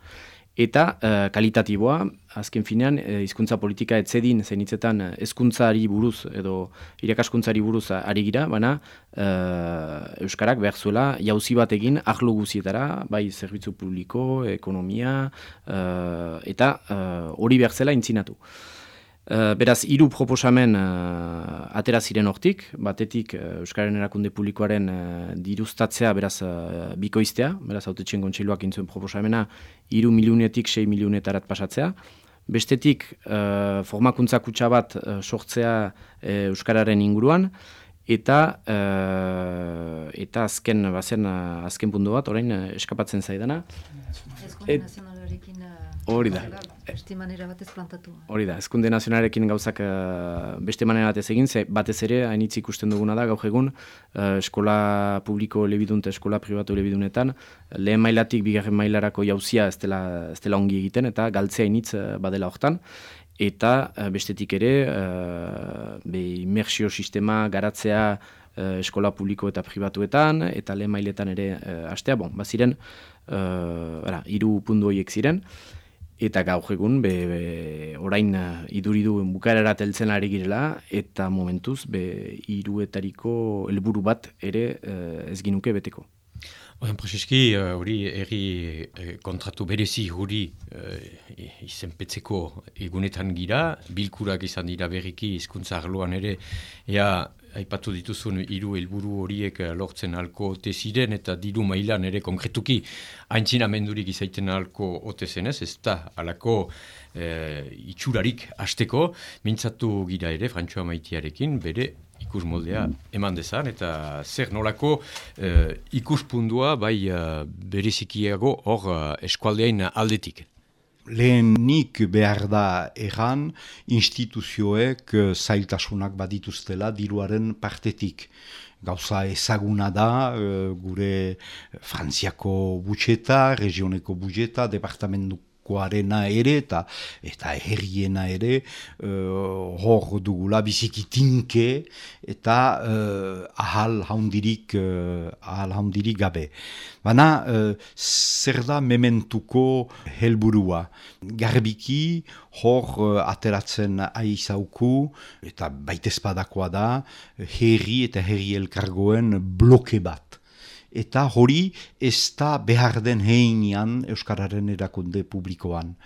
Eta uh, kalitatiboa, azken finean, e, hizkuntza politika etzedin zenitzetan hezkuntzari buruz edo irakaskuntzari buruz ari gira, baina e, Euskarak behar zuela jauzi bat egin ahlo guzietara, bai zerbitzu publiko, ekonomia, e, eta hori behar zela intzinatu. Beraz, hiru proposamen uh, atera ziren hortik, batetik uh, Euskaren erakunde publikoaren uh, diruztatzea, beraz, uh, bikoiztea, beraz, haute txen kontseiluak intzuen proposamena, hiru miliunetik, sei miliunetarat pasatzea. Bestetik, uh, formakuntza kutsa bat uh, sortzea uh, Euskararen inguruan, eta uh, eta azken, bazen, azken puntu bat, orain, eskapatzen zaidana. Et, Hori da. Beste manera batez plantatu. Hori da, ezkunde nazionarekin gauzak uh, beste manera batez egin, ze batez ere, hainitz ikusten duguna da, gaur egun, uh, eskola publiko lebidun eskola privatu lebidunetan, lehen mailatik bigarren mailarako jauzia ez dela, ez dela ongi egiten, eta galtzea hainitz uh, badela hortan. Eta bestetik ere, uh, be, imersio sistema garatzea uh, eskola publiko eta pribatuetan, eta lehen mailetan ere uh, astea, bon, baziren, uh, iru pundu horiek ziren, eta gaur egun be, be, orain uh, iduridu bukarara teltzen ari girela eta momentuz be hiruetariko helburu bat ere uh, ez ginuke beteko. Oren, Prozeski, uh, hori erri uh, kontratu berezi hori uh, izenpetzeko egunetan gira, bilkurak izan dira berriki hizkuntza arloan ere, ea aipatu dituzun hiru helburu horiek eh, lortzen alko ote ziren eta diru mailan ere konkretuki haintzina mendurik izaiten alko ote zenez, ez? Da alako e, itxurarik hasteko. Mintzatu gira ere Frantxoa maitiarekin bere ikus moldea eman dezan eta zer nolako e, ikuspundua bai e, berezikiago hor eskualdeain aldetik lehenik behar da erran instituzioek eh, zailtasunak badituztela diruaren partetik. Gauza ezaguna da, eh, gure Frantziako butxeta, regioneko butxeta, departamentu arena ere eta eta herriena ere uh, hor dugula biziki tinke eta uh, ahal haundirik uh, ahal haundirik gabe. Baina uh, zer da mementuko helburua. Garbiki hor uh, ateratzen aizauku eta baitezpadakoa da herri eta herri elkargoen bloke bat eta hori ez da behar den heinean Euskararen erakunde publikoan.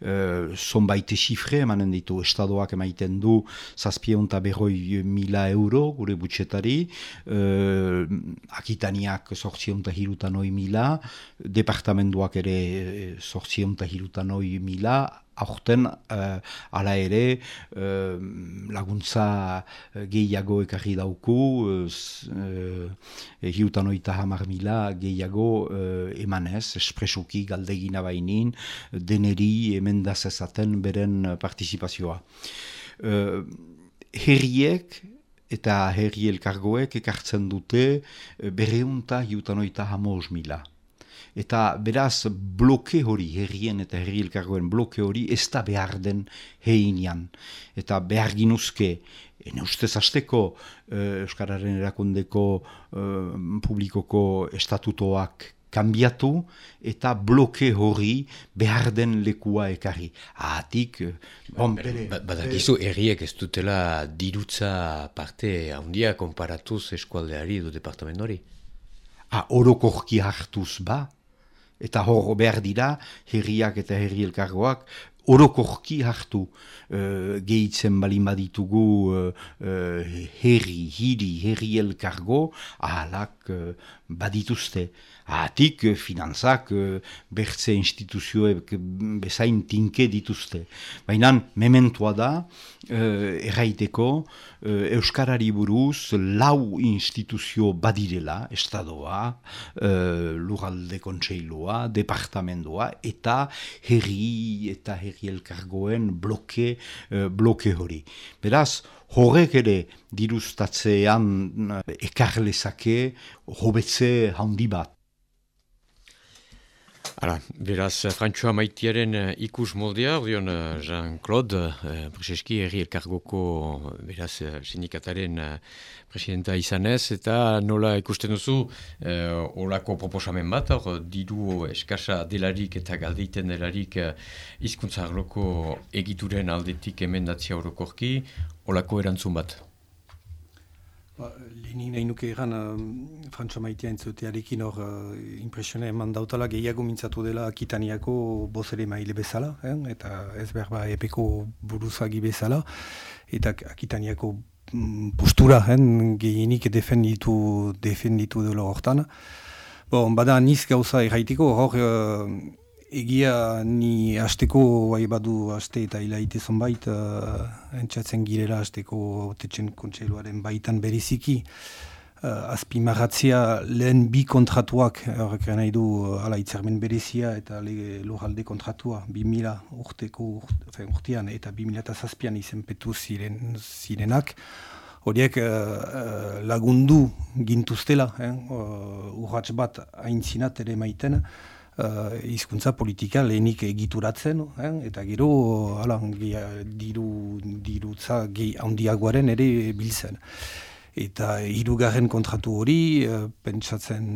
Uh, zonbait xifre emanen ditu estadoak emaiten du zazpieun eta berroi mila euro gure butxetari uh, akitaniak sortzion eta hirutan oi mila departamentuak ere sortzion eta hirutan oi mila aurten uh, ala ere uh, laguntza uh, gehiago ekarri dauku uh, hiutan oita hamar mila gehiago uh, emanez, espresuki galdegina bainin deneri emendaz ezaten beren partizipazioa. Uh, herriek eta herri elkargoek ekartzen dute berreunta hiutan oita hamoz mila. Eta beraz bloke hori, herrien eta herri elkargoen bloke hori, ez da behar den heinean. Eta behar ginuzke, ene ustez azteko eh, Euskararen erakundeko eh, publikoko estatutoak kanbiatu eta bloke hori behar den lekua ekarri. Ahatik, eh, bon, bere... Ba, badakizu, erriek ez dutela dirutza parte handia konparatuz eskualdeari edo departamentori? Ah, orokorki hartuz ba, eta hor behar dira, herriak eta herri elkargoak, orokorki hartu uh, gehitzen balin baditugu uh, herri, hiri, herri elkargo, ahalak uh, badituzte. Ahatik, finanzak, bertze instituzioek bezain tinke dituzte. Baina, mementua da, erraiteko, Euskarari buruz lau instituzio badirela, estadoa, lurralde kontseilua, departamentoa, eta herri eta herri elkargoen bloke, bloke hori. Beraz, horrek ere diruztatzean ekarlezake hobetze handi bat. Hala, beraz, Frantxoa maitiaren uh, ikus moldea, orion uh, Jean-Claude, uh, Prezeski, erri elkargoko, beraz, sindikataren presidenta izanez, eta nola ikusten duzu, uh, olako proposamen bat, or, diru eskasa delarik eta galdeiten delarik izkuntza egituren aldetik emendatzia orokorki, olako erantzun bat. Ba, Lehenik nahi nuke egan, uh, Frantxo maitea entzutearekin hor uh, impresione eman dautala gehiago mintzatu dela Akitaniako bozere maile bezala, eh? eta ez behar ba epeko buruzagi bezala, eta Akitaniako mm, postura eh? gehienik defenditu, defenditu dela hortan. Bon, bada niz gauza erraitiko, hor uh, Egia ni asteko bai badu aste eta hilaite zonbait uh, entzatzen girela asteko tetzen kontseiluaren baitan beriziki uh, azpimarratzia lehen bi kontratuak horrek nahi du uh, ala itzermen berezia eta lujalde kontratua. 2000 urteko urtean eta 2000 eta zazpian izenpetu ziren, zirenak. Horiek uh, lagundu gintuztela eh? uh, urratz bat haintzinat ere maiten uh, izkuntza politika lehenik egituratzen, eh? eta gero ala, diru, dirutza handiagoaren ere biltzen. Eta hirugarren kontratu hori uh, pentsatzen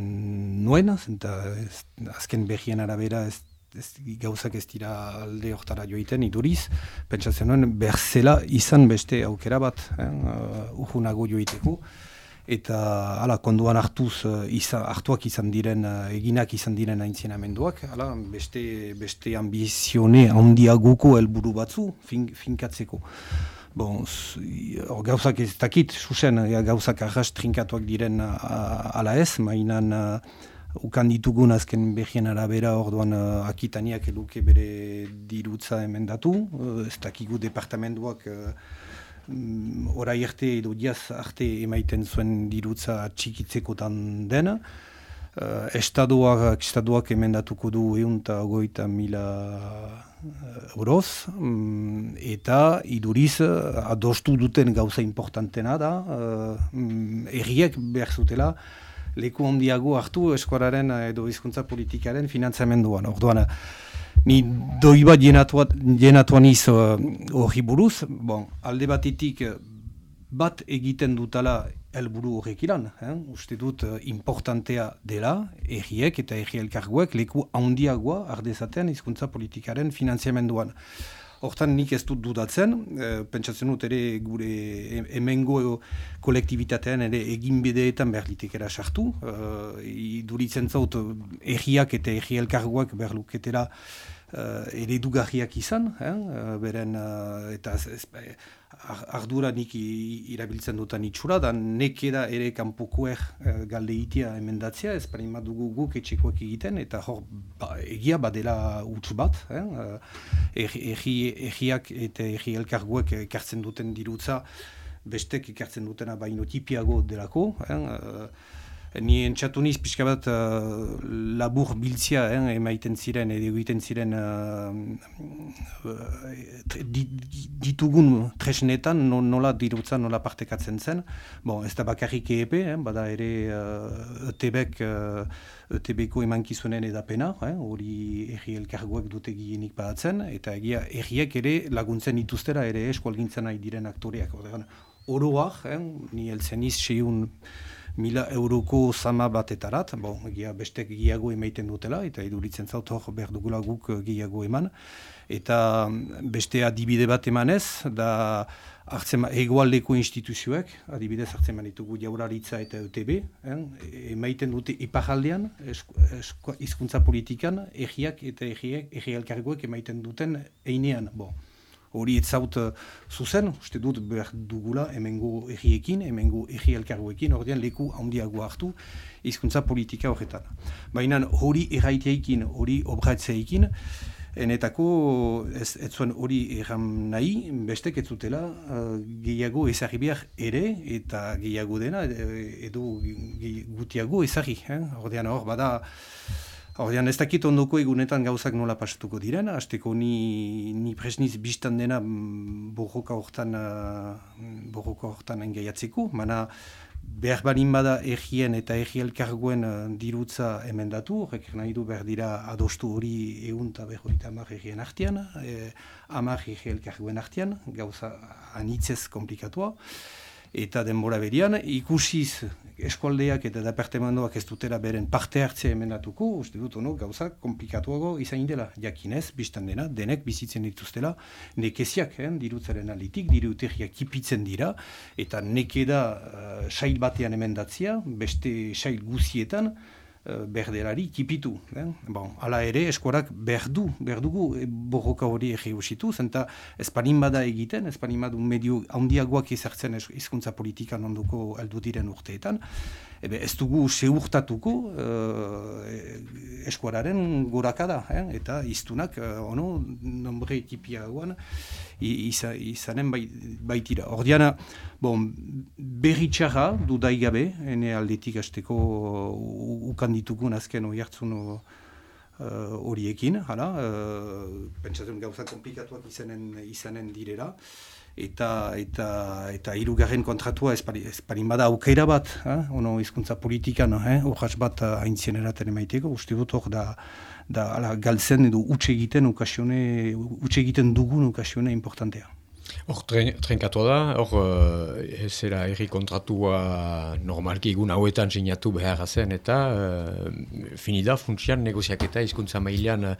nuen, eta azken behien arabera ez, ez, gauzak ez dira alde hortara joiten iduriz, pentsatzen nuen berzela izan beste aukera bat, eh? uh, uhunago joiteko eta hala konduan hartuz uh, hartuak izan diren uh, eginak izan diren aintzinamenduak hala beste beste ambizione handiagoko helburu batzu fin, finkatzeko. Bon gauzak ez dakit susen ja, gauzak arras trinkatuak diren ala ez mainan uh, ukan ditugun azken behien arabera orduan uh, akitaniak eduke bere dirutza emendatu uh, ez dakigu departamentuak uh, orai arte edo diaz arte emaiten zuen dirutza txikitzekotan dena. Uh, estaduak, estaduak emendatuko du egun eta goita mila uh, euroz, um, eta iduriz uh, adostu duten gauza importantena da, uh, erriek behar zutela, leku handiago hartu eskuararen edo hizkuntza politikaren finantzamenduan. Orduan, ni doi bat jenatuan iz uh, hori buruz, bon, alde batetik uh, bat egiten dutala helburu horrek ilan, eh? uste dut uh, importantea dela, erriek eta erri elkarguek leku handiagoa ardezatean hizkuntza politikaren finanziamenduan. Hortan nik ez dut dudatzen, e, pentsatzen dut ere gure hemengo kolektibitatean ere egin bideetan behar litekera sartu. E, iduritzen zaut erriak eta erri elkarguak behar luketera uh, eredugarriak izan, eh? beren uh, eta ez, ardura nik irabiltzen dutan itxura, da nekeda ere kanpokoer uh, galde itia emendatzea, ez parin dugu guk etxekoak egiten, eta hor ba, egia badela utz bat, eh? erriak eta erri elkarguek ekartzen duten dirutza, bestek ekartzen dutena baino tipiago delako, eh? Ni entxatu niz pixka bat uh, labur biltzia eh, emaiten ziren edo egiten ziren uh, uh, ditugun tresnetan nola dirutza nola partekatzen zen. Bon, ez da bakarrik EEP eh, bada ere uh, ETBek uh, ETBko emankizunen edapena hori eh, erri elkargoak dute gienik badatzen eta egia erriek ere laguntzen ituztera ere eskualgintzen nahi diren aktoreak. Oroak, eh, ni eltzen iz seiun mila euroko zama batetarat, bon, gia, bestek giago emaiten dutela, eta iduritzen zaut hor behar dugula guk giago eman, eta beste adibide bat emanez, da hartzen egualdeko instituzioek, adibidez hartzen ditugu jauraritza eta UTB, eh, emaiten dute ipajaldean, hizkuntza politikan, egiak eta egiak, egialkargoek emaiten duten einean, bon hori etzaut zuzen, uste dut behar dugula emengo erriekin, emengo erri elkargoekin, ordean leku handiago hartu hizkuntza politika horretan. Baina hori erraiteekin, hori obratzeekin, enetako ez, ez zuen hori erram nahi, bestek ez zutela uh, gehiago ezarri behar ere, eta gehiago dena, edo gutiago ezarri. Eh? Ordean hor, bada, Hordian, ez dakit ondoko egunetan gauzak nola pasatuko diren, hasteko ni, ni presniz biztan dena mm, borroka hortan, uh, borroka hortan engaiatzeko, mana behar balin bada egien eta egi elkargoen uh, dirutza emendatu, horrek nahi du behar dira adostu hori egun eta behar hori amak egien artian, e, amak egi elkargoen artian, gauza anitzez komplikatua eta denbora berian, ikusiz eskualdeak eta departamentoak ez dutera beren parte hartzea emendatuko, uste dut, ono, gauza komplikatuago izan dela, jakinez, biztan dena, denek bizitzen dituztela, nekeziak, eh, dirutzaren alitik, dirutegiak kipitzen dira, eta neke da uh, sail batean emendatzia, beste sail guzietan, Eh, berdelari kipitu. Eh? Bon, ala ere, eskuarak berdu, berdugu e, borroka hori egi usitu, zenta espanin bada egiten, espanin badu medio handiagoak izartzen hizkuntza politikan onduko aldu diren urteetan, ebe ez dugu seurtatuko uh, eskuararen gorakada, eh? eta iztunak, uh, ono, nombre ekipiagoan, izanen bai, baitira. Ordiana, bon, berri txarra dudaigabe, ene aldetik azteko ukan ditugun azken hori hartzun horiekin, uh, hala, uh, pentsatzen gauza komplikatuak izanen, izanen direla, eta eta eta hirugarren kontratua esparin bada aukera bat, eh? ono hizkuntza politikan, eh? bat haintzien eraten emaiteko, uste dut hor da, da ala, galtzen edo utxe egiten ukasione, utxe egiten dugun ukasione importantea. Hor trenkatu da, hor uh, zera erri kontratua normalki egun hauetan sinatu behar zen eta uh, finida funtsian negoziak eta izkuntza mailean uh,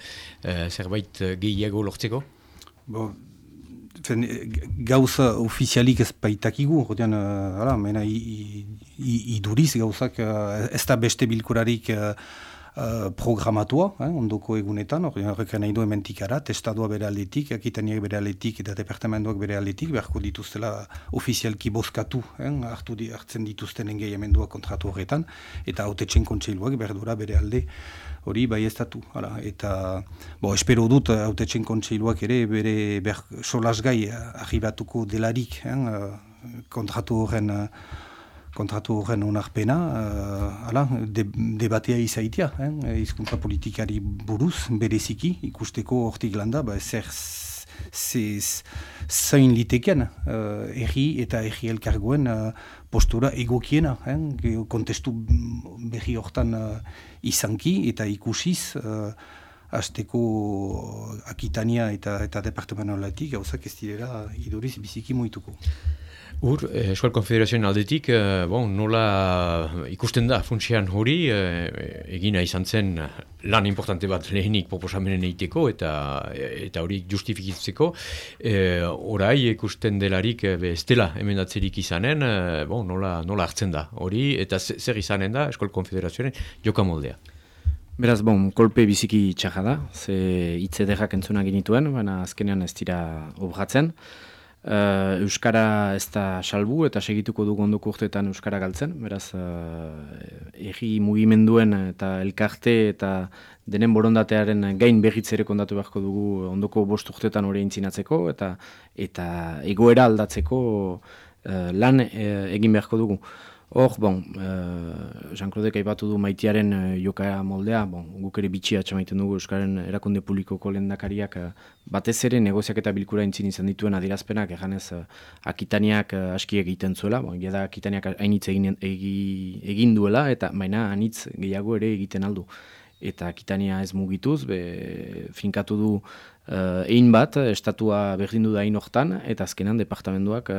zerbait gehiago lortzeko? Bo, fen, gauza ofizialik ez baitakigu, jodean, uh, mena iduriz gauzak uh, ez da beste bilkurarik uh, programatua, eh, ondoko egunetan, horrek nahi du ementikara, testadua bere aldetik, akitaniak bere aldetik eta departamentoak bere aldetik, beharko dituztela ofizialki bozkatu, eh, hartu di, hartzen dituzten engei emendua kontratu horretan, eta haute txen kontseiluak berdura bere alde hori bai ez datu. Hala, eta, bo, espero dut, haute txen kontseiluak ere, bere ber, solasgai ahibatuko delarik, eh, kontratu horren kontratu horren onarpena, uh, ala, de, debatea izaitia, eh? izkuntza politikari buruz, bereziki, ikusteko hortik landa, ba, zer zain liteken uh, erri eta erri elkargoen uh, postura egokiena, eh? kontestu berri hortan uh, izanki eta ikusiz, uh, Azteko akitania eta, eta departamentoletik gauzak ez direla iduriz biziki moituko. Ur, eh, Eskual Konfederazioen aldetik, eh, bon, nola ikusten da funtsian hori, eh, egina izan zen lan importante bat lehenik proposamenen egiteko eta eta hori justifikitzeko. Eh, orai ikusten delarik eh, ez dela emendatzerik izanen, eh, bon, nola, nola hartzen da hori, eta zer izanen da Eskual Konfederazioen joka moldea. Beraz, bon, kolpe biziki txaja da, ze hitze derrak entzuna genituen, baina azkenean ez dira obratzen. Uh, Euskara ez da salbu eta segituko dugu ondoko urteetan Euskara galtzen, beraz uh, egi mugimenduen eta elkarte eta denen borondatearen gain behitzere kondatu beharko dugu ondoko bost urteetan hori intzinatzeko eta eta egoera aldatzeko uh, lan egin beharko dugu. Hor, bon, uh, Jean-Claude aipatu du maitiaren uh, joka moldea, bon, guk ere bitxia txamaiten dugu Euskaren erakunde publikoko lendakariak uh, batez ere negoziak eta bilkura intzin izan dituen adirazpenak eganez uh, akitaniak uh, aski egiten zuela, bon, da akitaniak hainitz egin, egin duela eta baina anitz gehiago ere egiten aldu. Eta akitania ez mugituz, be, finkatu du uh, egin bat, estatua berdin du da hortan, eta azkenan departamentuak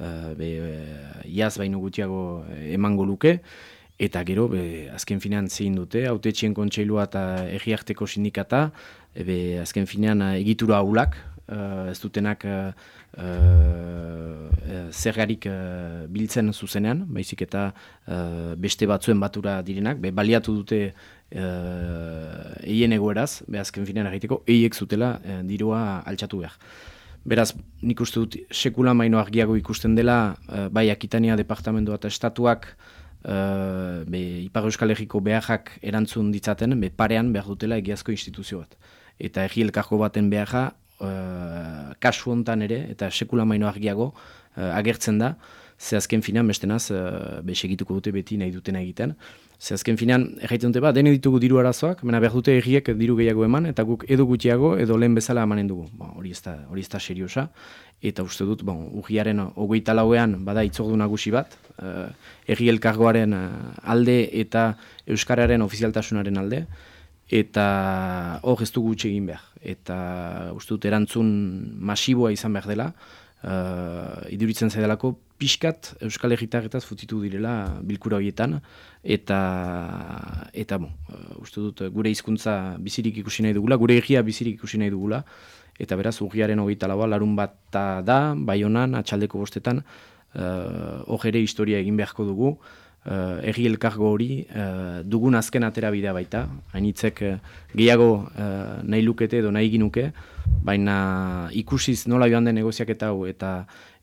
uh, be, uh, iaz baino gutiago eh, emango luke, eta gero, be, azken finean zein dute, haute txien kontseilua eta egiarteko sindikata, be, azken finean egitura haulak, uh, ez dutenak uh, uh, zergarik uh, biltzen zuzenean, baizik eta uh, beste batzuen batura direnak, be, baliatu dute uh, eien egoeraz, be, azken finean egiteko, eiek zutela uh, dirua altxatu behar. Beraz, nik uste dut sekula maino argiago ikusten dela, uh, bai akitania departamentoa eta estatuak uh, be, Ipar Euskal Herriko beharrak erantzun ditzaten, be, parean behar dutela egiazko instituzio bat. Eta erri elkarko baten beharra, uh, kasu hontan ere, eta sekula maino argiago, agertzen da, ze azken finean bestenaz uh, besegituko dute beti nahi dutena egiten. Ze azken finean, erraiten dute ba, dene ditugu diru arazoak, mena behar dute egiek diru gehiago eman, eta guk edo gutxiago edo lehen bezala emanen dugu. Ba, hori ez da, hori ez da seriosa, eta uste dut, bon, urriaren ogoita lauean bada itzordu nagusi bat, uh, erri elkargoaren alde eta Euskararen ofizialtasunaren alde, eta hor ez dugu egin behar. Eta uste dut erantzun masiboa izan behar dela, uh, iduritzen zaidalako pixkat Euskal Herritarretaz futitu direla bilkura horietan, eta, eta bon, uh, uste dut gure hizkuntza bizirik ikusi nahi dugula, gure egia bizirik ikusi nahi dugula, eta beraz urriaren hogeita laua larun bat da, bai honan, atxaldeko bostetan, uh, hor ere historia egin beharko dugu, uh, erri elkargo hori uh, dugun azken atera bidea baita, hainitzek uh, gehiago uh, nahi lukete edo nahi ginuke, baina ikusiz nola joan den negoziak eta hau, eta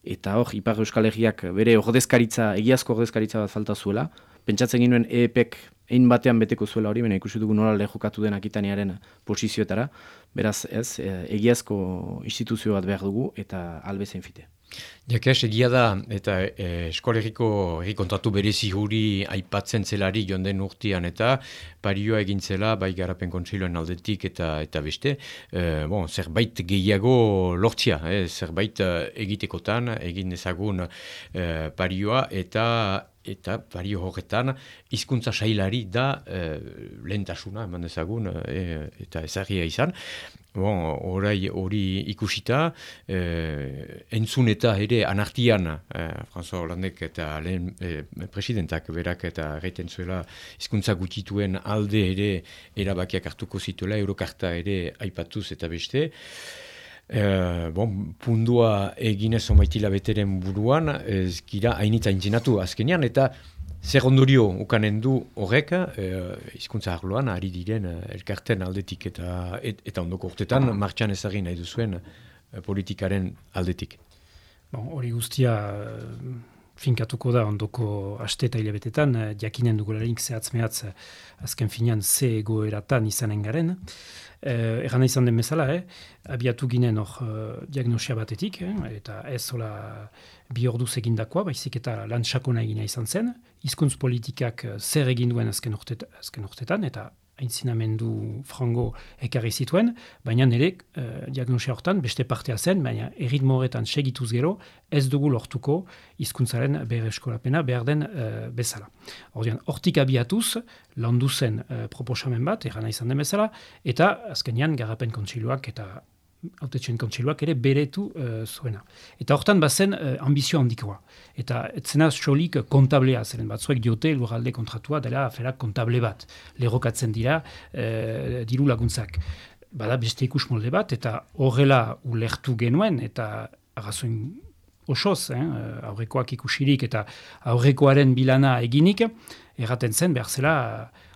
eta hor, Ipar Euskal Herriak bere ordezkaritza, egiazko ordezkaritza bat falta zuela, pentsatzen ginuen EEPek egin batean beteko zuela hori, baina ikusi dugu nola lehokatu den akitaniaren posizioetara, beraz ez, egiazko instituzio bat behar dugu eta albezen fite. Jakes, egia da, eta e, eskolegiko kontatu berezi huri aipatzen zelari jonden urtian eta parioa egintzela bai garapen kontsiloen aldetik eta eta beste, e, bon, zerbait gehiago lortzia, eh, zerbait e, egitekotan egin ezagun e, parioa eta eta pario horretan hizkuntza sailari da e, lehentasuna eman ezagun e, eta ezagia izan. Bon, orai hori ikusita, eh, entzun eta ere anartian, eh, François Hollandek eta lehen eh, presidentak berak eta gaiten zuela hizkuntza gutituen alde ere erabakiak hartuko zituela, eurokarta ere aipatuz eta beste. Eh, bon, pundua eginez omaitila beteren buruan, ez gira hainitza intzinatu azkenean, eta Zer ondorio ukanen du horrek, e, izkuntza arloan, ari diren eh, elkarten aldetik eta eta ondoko urtetan, martxan ezagin nahi duzuen e, politikaren aldetik. Bon, hori guztia finkatuko da ondoko aste eta hilabetetan, jakinen dugularik zehatz mehatz azken finean ze egoeratan izanen garen. Eh, Egan izan den bezala, eh? abiatu ginen hor diagnosia batetik, eta ez zola bi orduz egindakoa, baizik eta lan sakona egina izan zen, hizkuntz politikak eh, zer egin duen azken, urtet, azken urtetan, eta aintzinamendu frango ekarri zituen, baina nire uh, diagnosia hortan beste partea zen, baina erritmo horretan segituz gero, ez dugu lortuko hizkuntzaren behar eskolapena behar den uh, bezala. Ordean, hortik abiatuz, landu zen uh, proposamen bat, erana izan den bezala, eta azkenian garapen kontsiluak eta autetxen kontsiluak ere beretu uh, zuena. Eta hortan bazen uh, ambizio handikoa. Eta etzena solik kontablea, zeren batzuek diote lurralde kontratua dela aferak kontable bat. Lerokatzen dira uh, diru laguntzak. Bada beste ikus molde bat, eta horrela ulertu genuen, eta arrazoin osoz, eh, aurrekoak ikusirik, eta aurrekoaren bilana eginik, erraten zen behar zela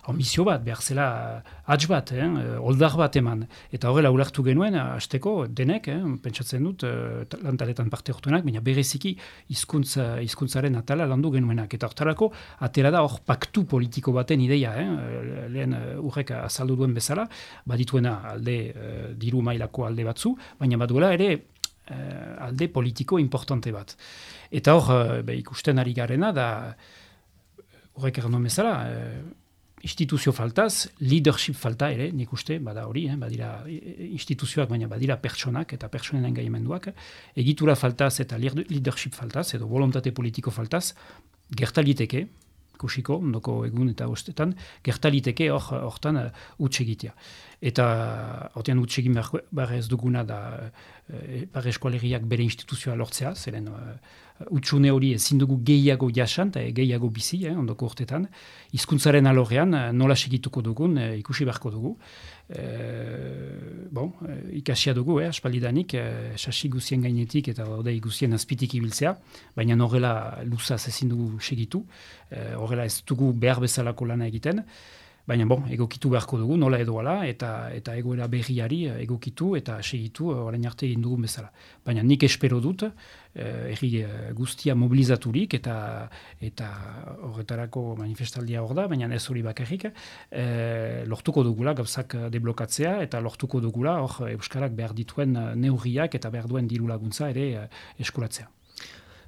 ambizio bat, behar zela hats bat, eh, oldar bat eman. Eta horrela ulertu genuen, hasteko denek, eh, pentsatzen dut, eh, lantaletan parte hortunak, baina bereziki hizkuntza, hizkuntzaren atala landu genuenak. Eta hortarako, atera da hor paktu politiko baten ideia, eh, lehen urrek azaldu duen bezala, badituena alde uh, diru mailako alde batzu, baina baduela ere alde politiko importante bat. Eta hor, uh, ikusten ari garena, da, horrek errandu bezala, instituzio faltaz, leadership falta ere, nik uste, bada hori, eh, badira instituzioak, baina badira pertsonak eta pertsonen engaimenduak, egitura faltaz eta leadership faltaz, edo volontate politiko faltaz, gertaliteke, kusiko, ondoko egun eta ostetan, gertaliteke hor, hortan uh, egitea. Eta hortean utxegin behar ez duguna da uh, eskualeriak bere instituzioa lortzea, zeren uh, utxune hori ezin dugu gehiago jasan, eta gehiago bizi, eh, ondoko urtetan. Hizkuntzaren alorrean eh, nola segituko dugun, eh, ikusi beharko dugu. E, bon, ikasia dugu, eh, aspaldidanik, e, sasi guzien gainetik eta odei guzien azpitik ibiltzea, baina horrela luzaz ezin dugu segitu, horrela ez dugu behar bezalako lana egiten, Baina, bon, egokitu beharko dugu, nola edoala, eta eta egoera berriari eh, egokitu eta segitu eh, orain arte egin dugun bezala. Baina nik espero dut, eh, erri guztia mobilizaturik eta eta horretarako manifestaldia hor da, baina ez hori bakarrik, eh, lortuko dugula gauzak deblokatzea eta lortuko dugula hor Euskarak behar dituen neurriak eta behar duen diru laguntza ere eskuratzea.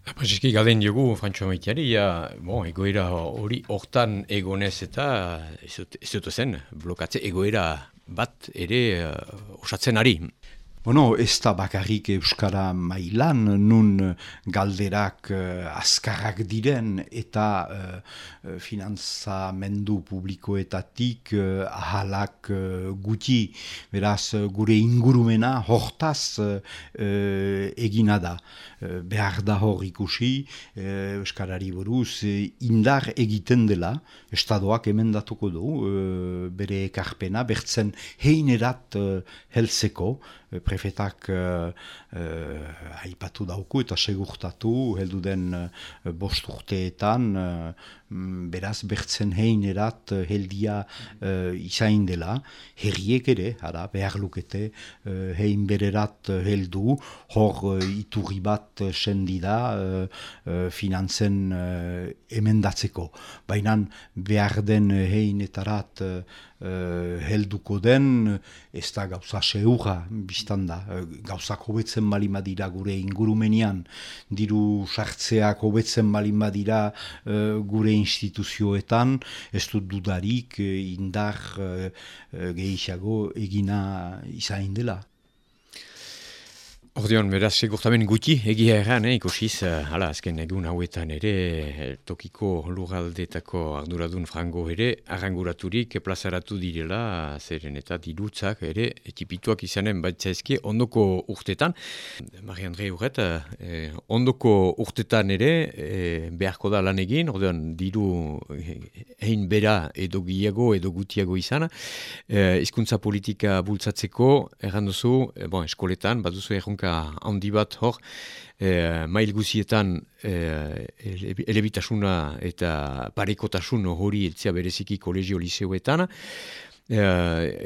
Prezeski galden diogu, Frantxo Maiteari, ja, bon, egoera hori hortan egonez eta ez dut zen, blokatze egoera bat ere uh, osatzen ari. Bueno, ez da bakarrik Euskara mailan, nun galderak uh, azkarrak diren eta uh, finanzamendu publikoetatik uh, ahalak uh, guti, beraz gure ingurumena hortaz uh, egina da. behar da hor ikusi, uh, Euskarari buruz, indar egiten dela, estadoak emendatuko du, uh, bere ekarpena, bertzen heinerat uh, helzeko, prefetak uh, uh, aipatu dauku eta segurtatu heldu den uh, bost urteetan beraz bertzen hein erat uh, heldia uh, izain dela. Herriek ere, ara, behar lukete uh, hein bererat heldu. Hor uh, iturri bat sendida uh, uh, finantzen uh, emendatzeko. Baina behar den hein etarat uh, helduko den ez da gauza seurra biztan da, gauzak hobetzen balima dira gure ingurumenian, diru sartzeak hobetzen balima dira uh, gure instituzioetan, ez dut dudarik uh, indar uh, gehiago egina izain dela. Ordeon, beraz, segurtamen guti, egia erran, eh, ikusiz, uh, ala, azken egun hauetan ere, eh, tokiko lugaldetako arduradun frango ere, arranguraturik plazaratu direla, zeren eta dirutzak ere, etipituak izanen baitzaizki ondoko urtetan. Mari Andre urret, eh, ondoko urtetan ere, eh, beharko da lan egin, ordeon, diru egin bera edo giago edo gutiago izan, eh, izkuntza politika bultzatzeko, erranduzu, eh, bon, eskoletan, baduzu erronka erronka handi bat hor, e, mail guzietan e, elebitasuna eta parekotasun hori eltzia bereziki kolegio liseoetan, e,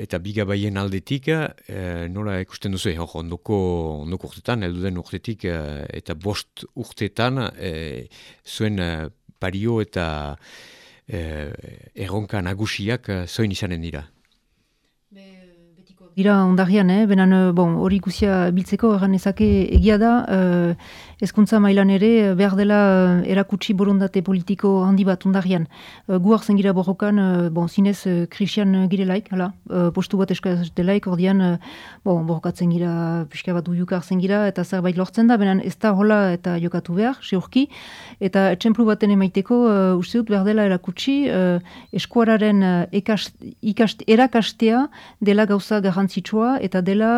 eta bigabaien aldetik, e, nola ikusten duzu, hor, ondoko, ondoko urtetan, elduden urtetik, e, eta bost urtetan, e, zuen pario eta erronka nagusiak zoin izanen dira. Dira ondarian, eh? benan eh, bon, hori ikusia biltzeko erran ezake egia da, uh, ezkuntza mailan ere behar dela erakutsi borondate politiko handi bat ondarian. Uh, gu hartzen gira borrokan, bon, zinez kristian girelaik, hala, postu bat eskaz delaik, ordian bon, borrokatzen gira, pixka bat uiuk hartzen gira, eta zerbait lortzen da, benan ez da hola eta jokatu behar, seurki, eta etxemplu baten emaiteko, uh, uste dut behar dela erakutsi, uh, eskuararen uh, ekast, ikast, erakastea dela gauza garrantzitsua eta dela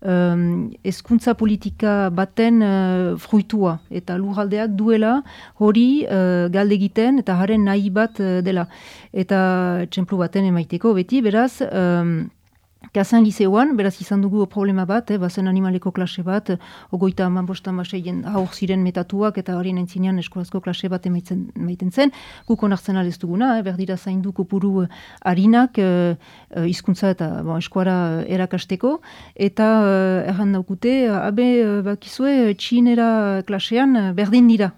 um, ezkuntza politika baten uh, fruitua eta lurraldeak duela hori uh, galde egiten eta haren nahi bat uh, dela. Eta txemplu baten emaiteko beti, beraz, um, Kazan liceoan, beraz izan dugu problema bat, eh, bazen animaleko klase bat, ogoita aman bosta maseien aur ziren metatuak eta hori nentzinean eskolazko klase bat emaitzen, emaiten zen. Guk onartzen alez duguna, eh, berdira zaindu kopuru eh, harinak eh, eh, hizkuntza eta bon, eskuara erakasteko. Eta eh, erran daukute, abe bakizue txinera klasean berdin dira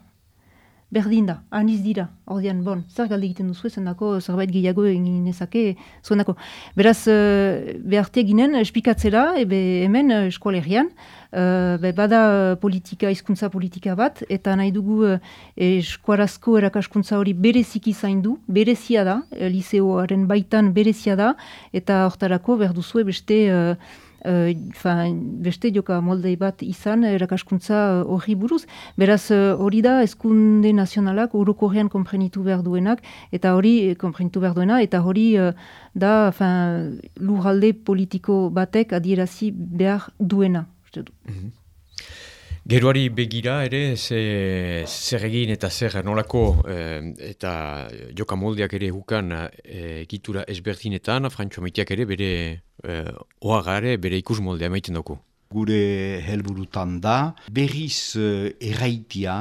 berdin da, aniz dira, ordean, bon, zer galde egiten duzu ezen dako, zerbait gehiago egin ezake, zuen dako. Beraz, uh, beharte ginen, espikatzera, ebe hemen uh, eskualerian, uh, be bada politika, hizkuntza politika bat, eta nahi dugu uh, eskuarazko erakaskuntza hori bereziki zaindu, berezia da, liseoaren baitan berezia da, eta hortarako berduzue beste... Uh, Uh, beste joka moldei bat izan erakaskuntza hori buruz. Beraz hori da eskunde nazionalak urukorrean komprenitu behar duenak eta hori komprenitu behar duena eta hori da lurralde politiko batek adierazi behar duena. Mm Geroari begira ere, ze, zer egin eta zer nolako eh, eta joka moldeak ere hukan eh, egitura esbertinetan, frantxo maiteak ere bere eh, oagare, bere ikus moldea maiten dugu. Gure helburutan da, berriz eh, erraitia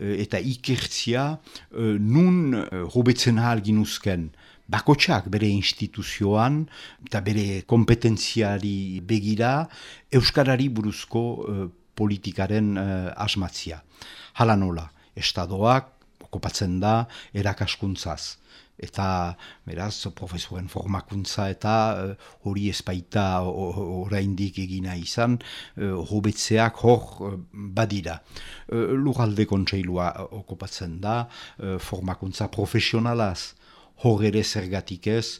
eh, eta ikertzia eh, nun eh, hobetzen ahal ginuzken bakotsak bere instituzioan eta bere kompetentziari begira Euskarari buruzko eh, politikaren uh, asmatzia. Hala nola, estadoak okupatzen da erakaskuntzaz. eta beraz profesoren formakuntza eta uh, hori espaita oraindik egina izan uh, hobetzeak hor badira. Lugalde kontseilua okopatzen da formakuntza profesionalaz hor ere zergatik ez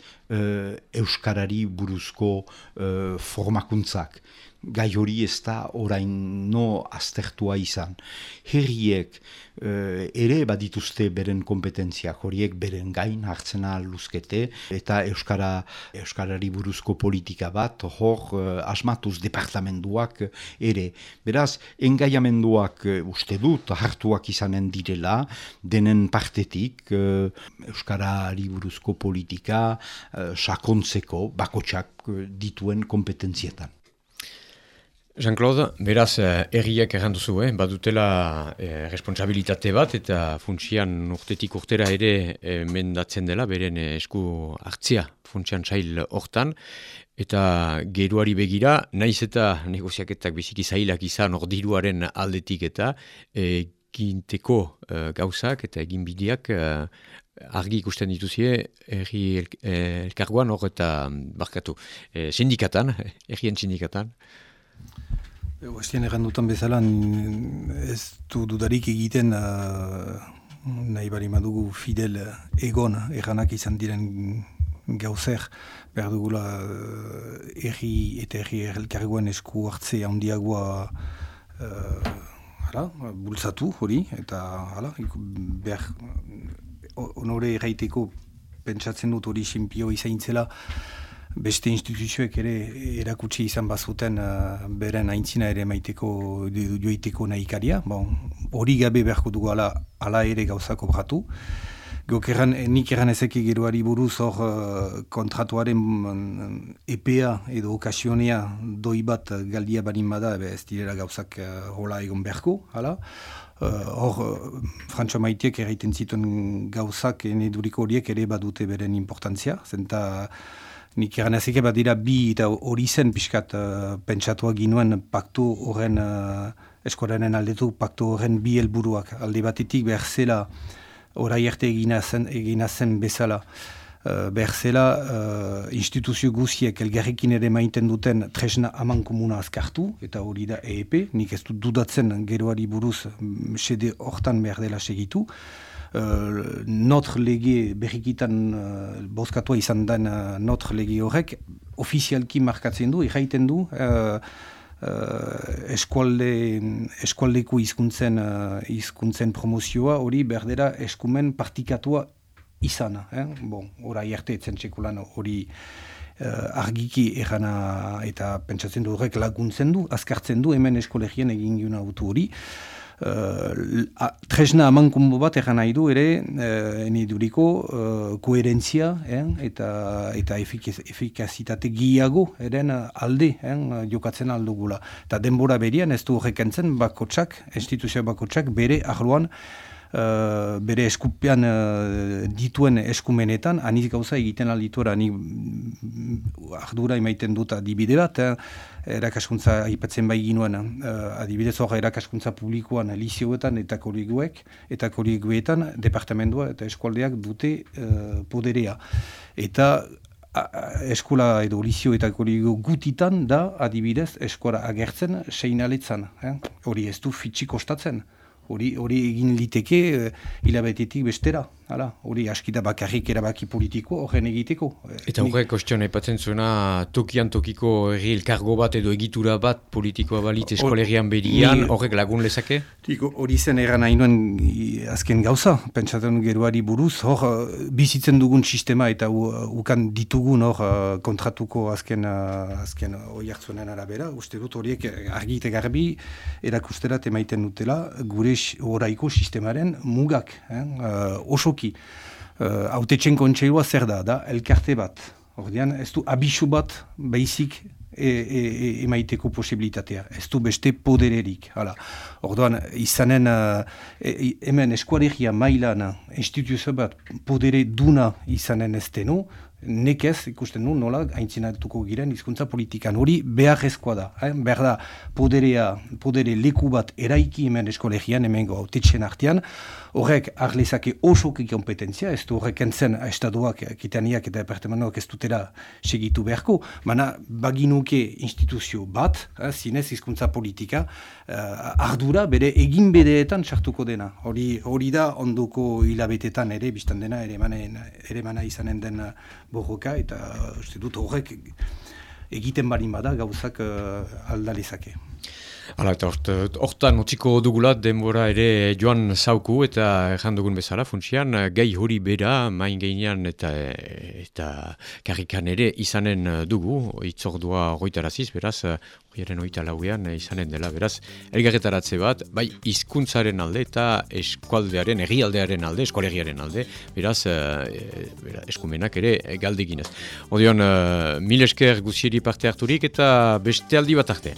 Euskarari buruzko formakuntzak gai hori ez da orain no aztertua izan. Herriek uh, ere badituzte beren kompetentziak horiek beren gain hartzena luzkete eta Euskara, Euskarari buruzko politika bat hor uh, asmatuz departamenduak ere. Beraz, engaiamenduak uh, uste dut hartuak izanen direla denen partetik uh, Euskarari buruzko politika uh, sakontzeko bakotsak dituen kompetentzietan. Jean-Claude, beraz, eh, erriak erranduzu, eh? badutela eh, responsabilitate bat eta funtsian urtetik urtera ere eh, mendatzen dela, beren eh, esku hartzia funtsian txail hortan, eta geruari begira, naiz eta negoziaketak biziki zailak izan ordiruaren aldetik eta eginteko eh, gauzak eta egin bideak eh, argi ikusten dituzie erri elkarguan hor eta barkatu eh, sindikatan, errien sindikatan. Oestien erran dutan bezala, ez du dudarik egiten uh, nahi bari madugu fidel egon erranak izan diren gauzer, behar dugula erri eta erri elkargoen esku hartze handiagoa uh, hala, bultzatu hori, eta hala, behar onore erraiteko pentsatzen dut hori sinpio izaintzela, beste instituzioek ere erakutsi izan bazuten uh, beren aintzina ere maiteko joiteko nahikaria. Bon, hori gabe beharko dugu ala, ala ere gauzako bratu. Gok erran, nik erran ezeki geroari buruz hor uh, kontratuaren um, EPA edo okasionea doi bat galdia barin bada, ez direla gauzak uh, hola egon beharko, hala. Hor, uh, Frantxo Maitiek erraiten zituen gauzak eneduriko horiek ere badute beren importantzia, zenta Nik eran ezike bat dira bi eta hori zen pixkat uh, pentsatua ginuen paktu horren uh, eskorenen aldetu paktu horren bi helburuak. Alde batetik behar zela orai arte egina zen, egina zen bezala. Uh, behar zela uh, instituzio guziek elgarrekin ere mainten duten tresna aman komuna azkartu eta hori da EEP, nik ez dut dudatzen geroari buruz sede hortan behar dela segitu uh, notre lege berrikitan uh, bozkatua izan den uh, notre lege horrek ofizialki markatzen du, irraiten du uh, uh, eskualde, eskualdeko izkuntzen, uh, izkuntzen promozioa hori berdera eskumen partikatua izan. Eh? Bon, ora iarte etzen txekulan hori uh, argiki erana eta pentsatzen du horrek laguntzen du, azkartzen du hemen eskolegien egin guna autu hori. Uh, tresna aman kumbo bat egan nahi du ere uh, eni duriko uh, koherentzia eh, eta, eta efikazitate giago eren alde eh, jokatzen aldugula. Eta denbora berian ez du horrekentzen bakotsak, instituzio bakotsak bere ahruan uh, bere eskupean uh, dituen eskumenetan, aniz gauza egiten aldituera, ni mm, ardura emaiten dut adibide bat, eh, erakaskuntza aipatzen bai ginuen, uh, adibidez hor erakaskuntza publikoan lizioetan eta koliguek, eta koliguetan departamentua eta eskualdeak dute uh, poderea. Eta eskola edo lizio eta koligo gutitan da adibidez eskola agertzen seinaletzan. Eh? Hori ez du fitxik kostatzen hori egin liteke uh, hilabetetik bestera. Hala, hori askita bakarrik erabaki politiko horren egiteko. Eta horrek kostion epatzen zuena tokian tokiko erri elkargo bat edo egitura bat politikoa balit eskolerian berian, horrek lagun lezake? Hori zen eran hainuen azken gauza, pentsatzen geruari buruz, hor bizitzen dugun sistema eta ukan ditugun hor kontratuko azken, azken oi hartzunen arabera, uste dut horiek argite garbi erakusterat emaiten dutela gure oraiko sistemaren mugak, eh? oso osoki. Uh, Autetxen kontseilua zer da, da, elkarte bat. Ordean, ez du abisu bat baizik e, e, e, emaiteko posibilitatea. Ez du beste podererik. Hala. Orduan, izanen uh, hemen eskualegia mailan instituzio bat podere duna izanen ez denu, nekez ikusten du nola aintzinatuko giren hizkuntza politikan. Hori beharrezkoa da. Eh? Behar da poderea, podere leku bat eraiki hemen eskolegian, hemen gautetxen artean, horrek arlezake osoki kompetentzia, ez du horrek entzen estaduak, kitaniak eta departamenoak ez dutera segitu beharko, mana baginuke instituzio bat, eh, zinez hizkuntza politika, eh, ardura bere egin bedeetan sartuko dena. Hori, hori da ondoko hilabetetan ere, biztan dena, ere, manen, ere izanen den borroka, eta uste dut horrek egiten barin bada gauzak uh, aldalizake. Hala, eta hortan utziko dugula denbora ere joan zauku eta erran dugun bezala funtsian, gai hori bera, main geinean eta eta karrikan ere izanen dugu, itzordua goitaraziz, beraz, horiaren oita lauean izanen dela, beraz, elgarretaratze bat, bai hizkuntzaren alde eta eskualdearen, egialdearen alde, eskolegiaren alde, beraz, e, eskumenak ere galdeginez. Odeon, uh, mil esker guzieri parte harturik eta beste aldi bat arte.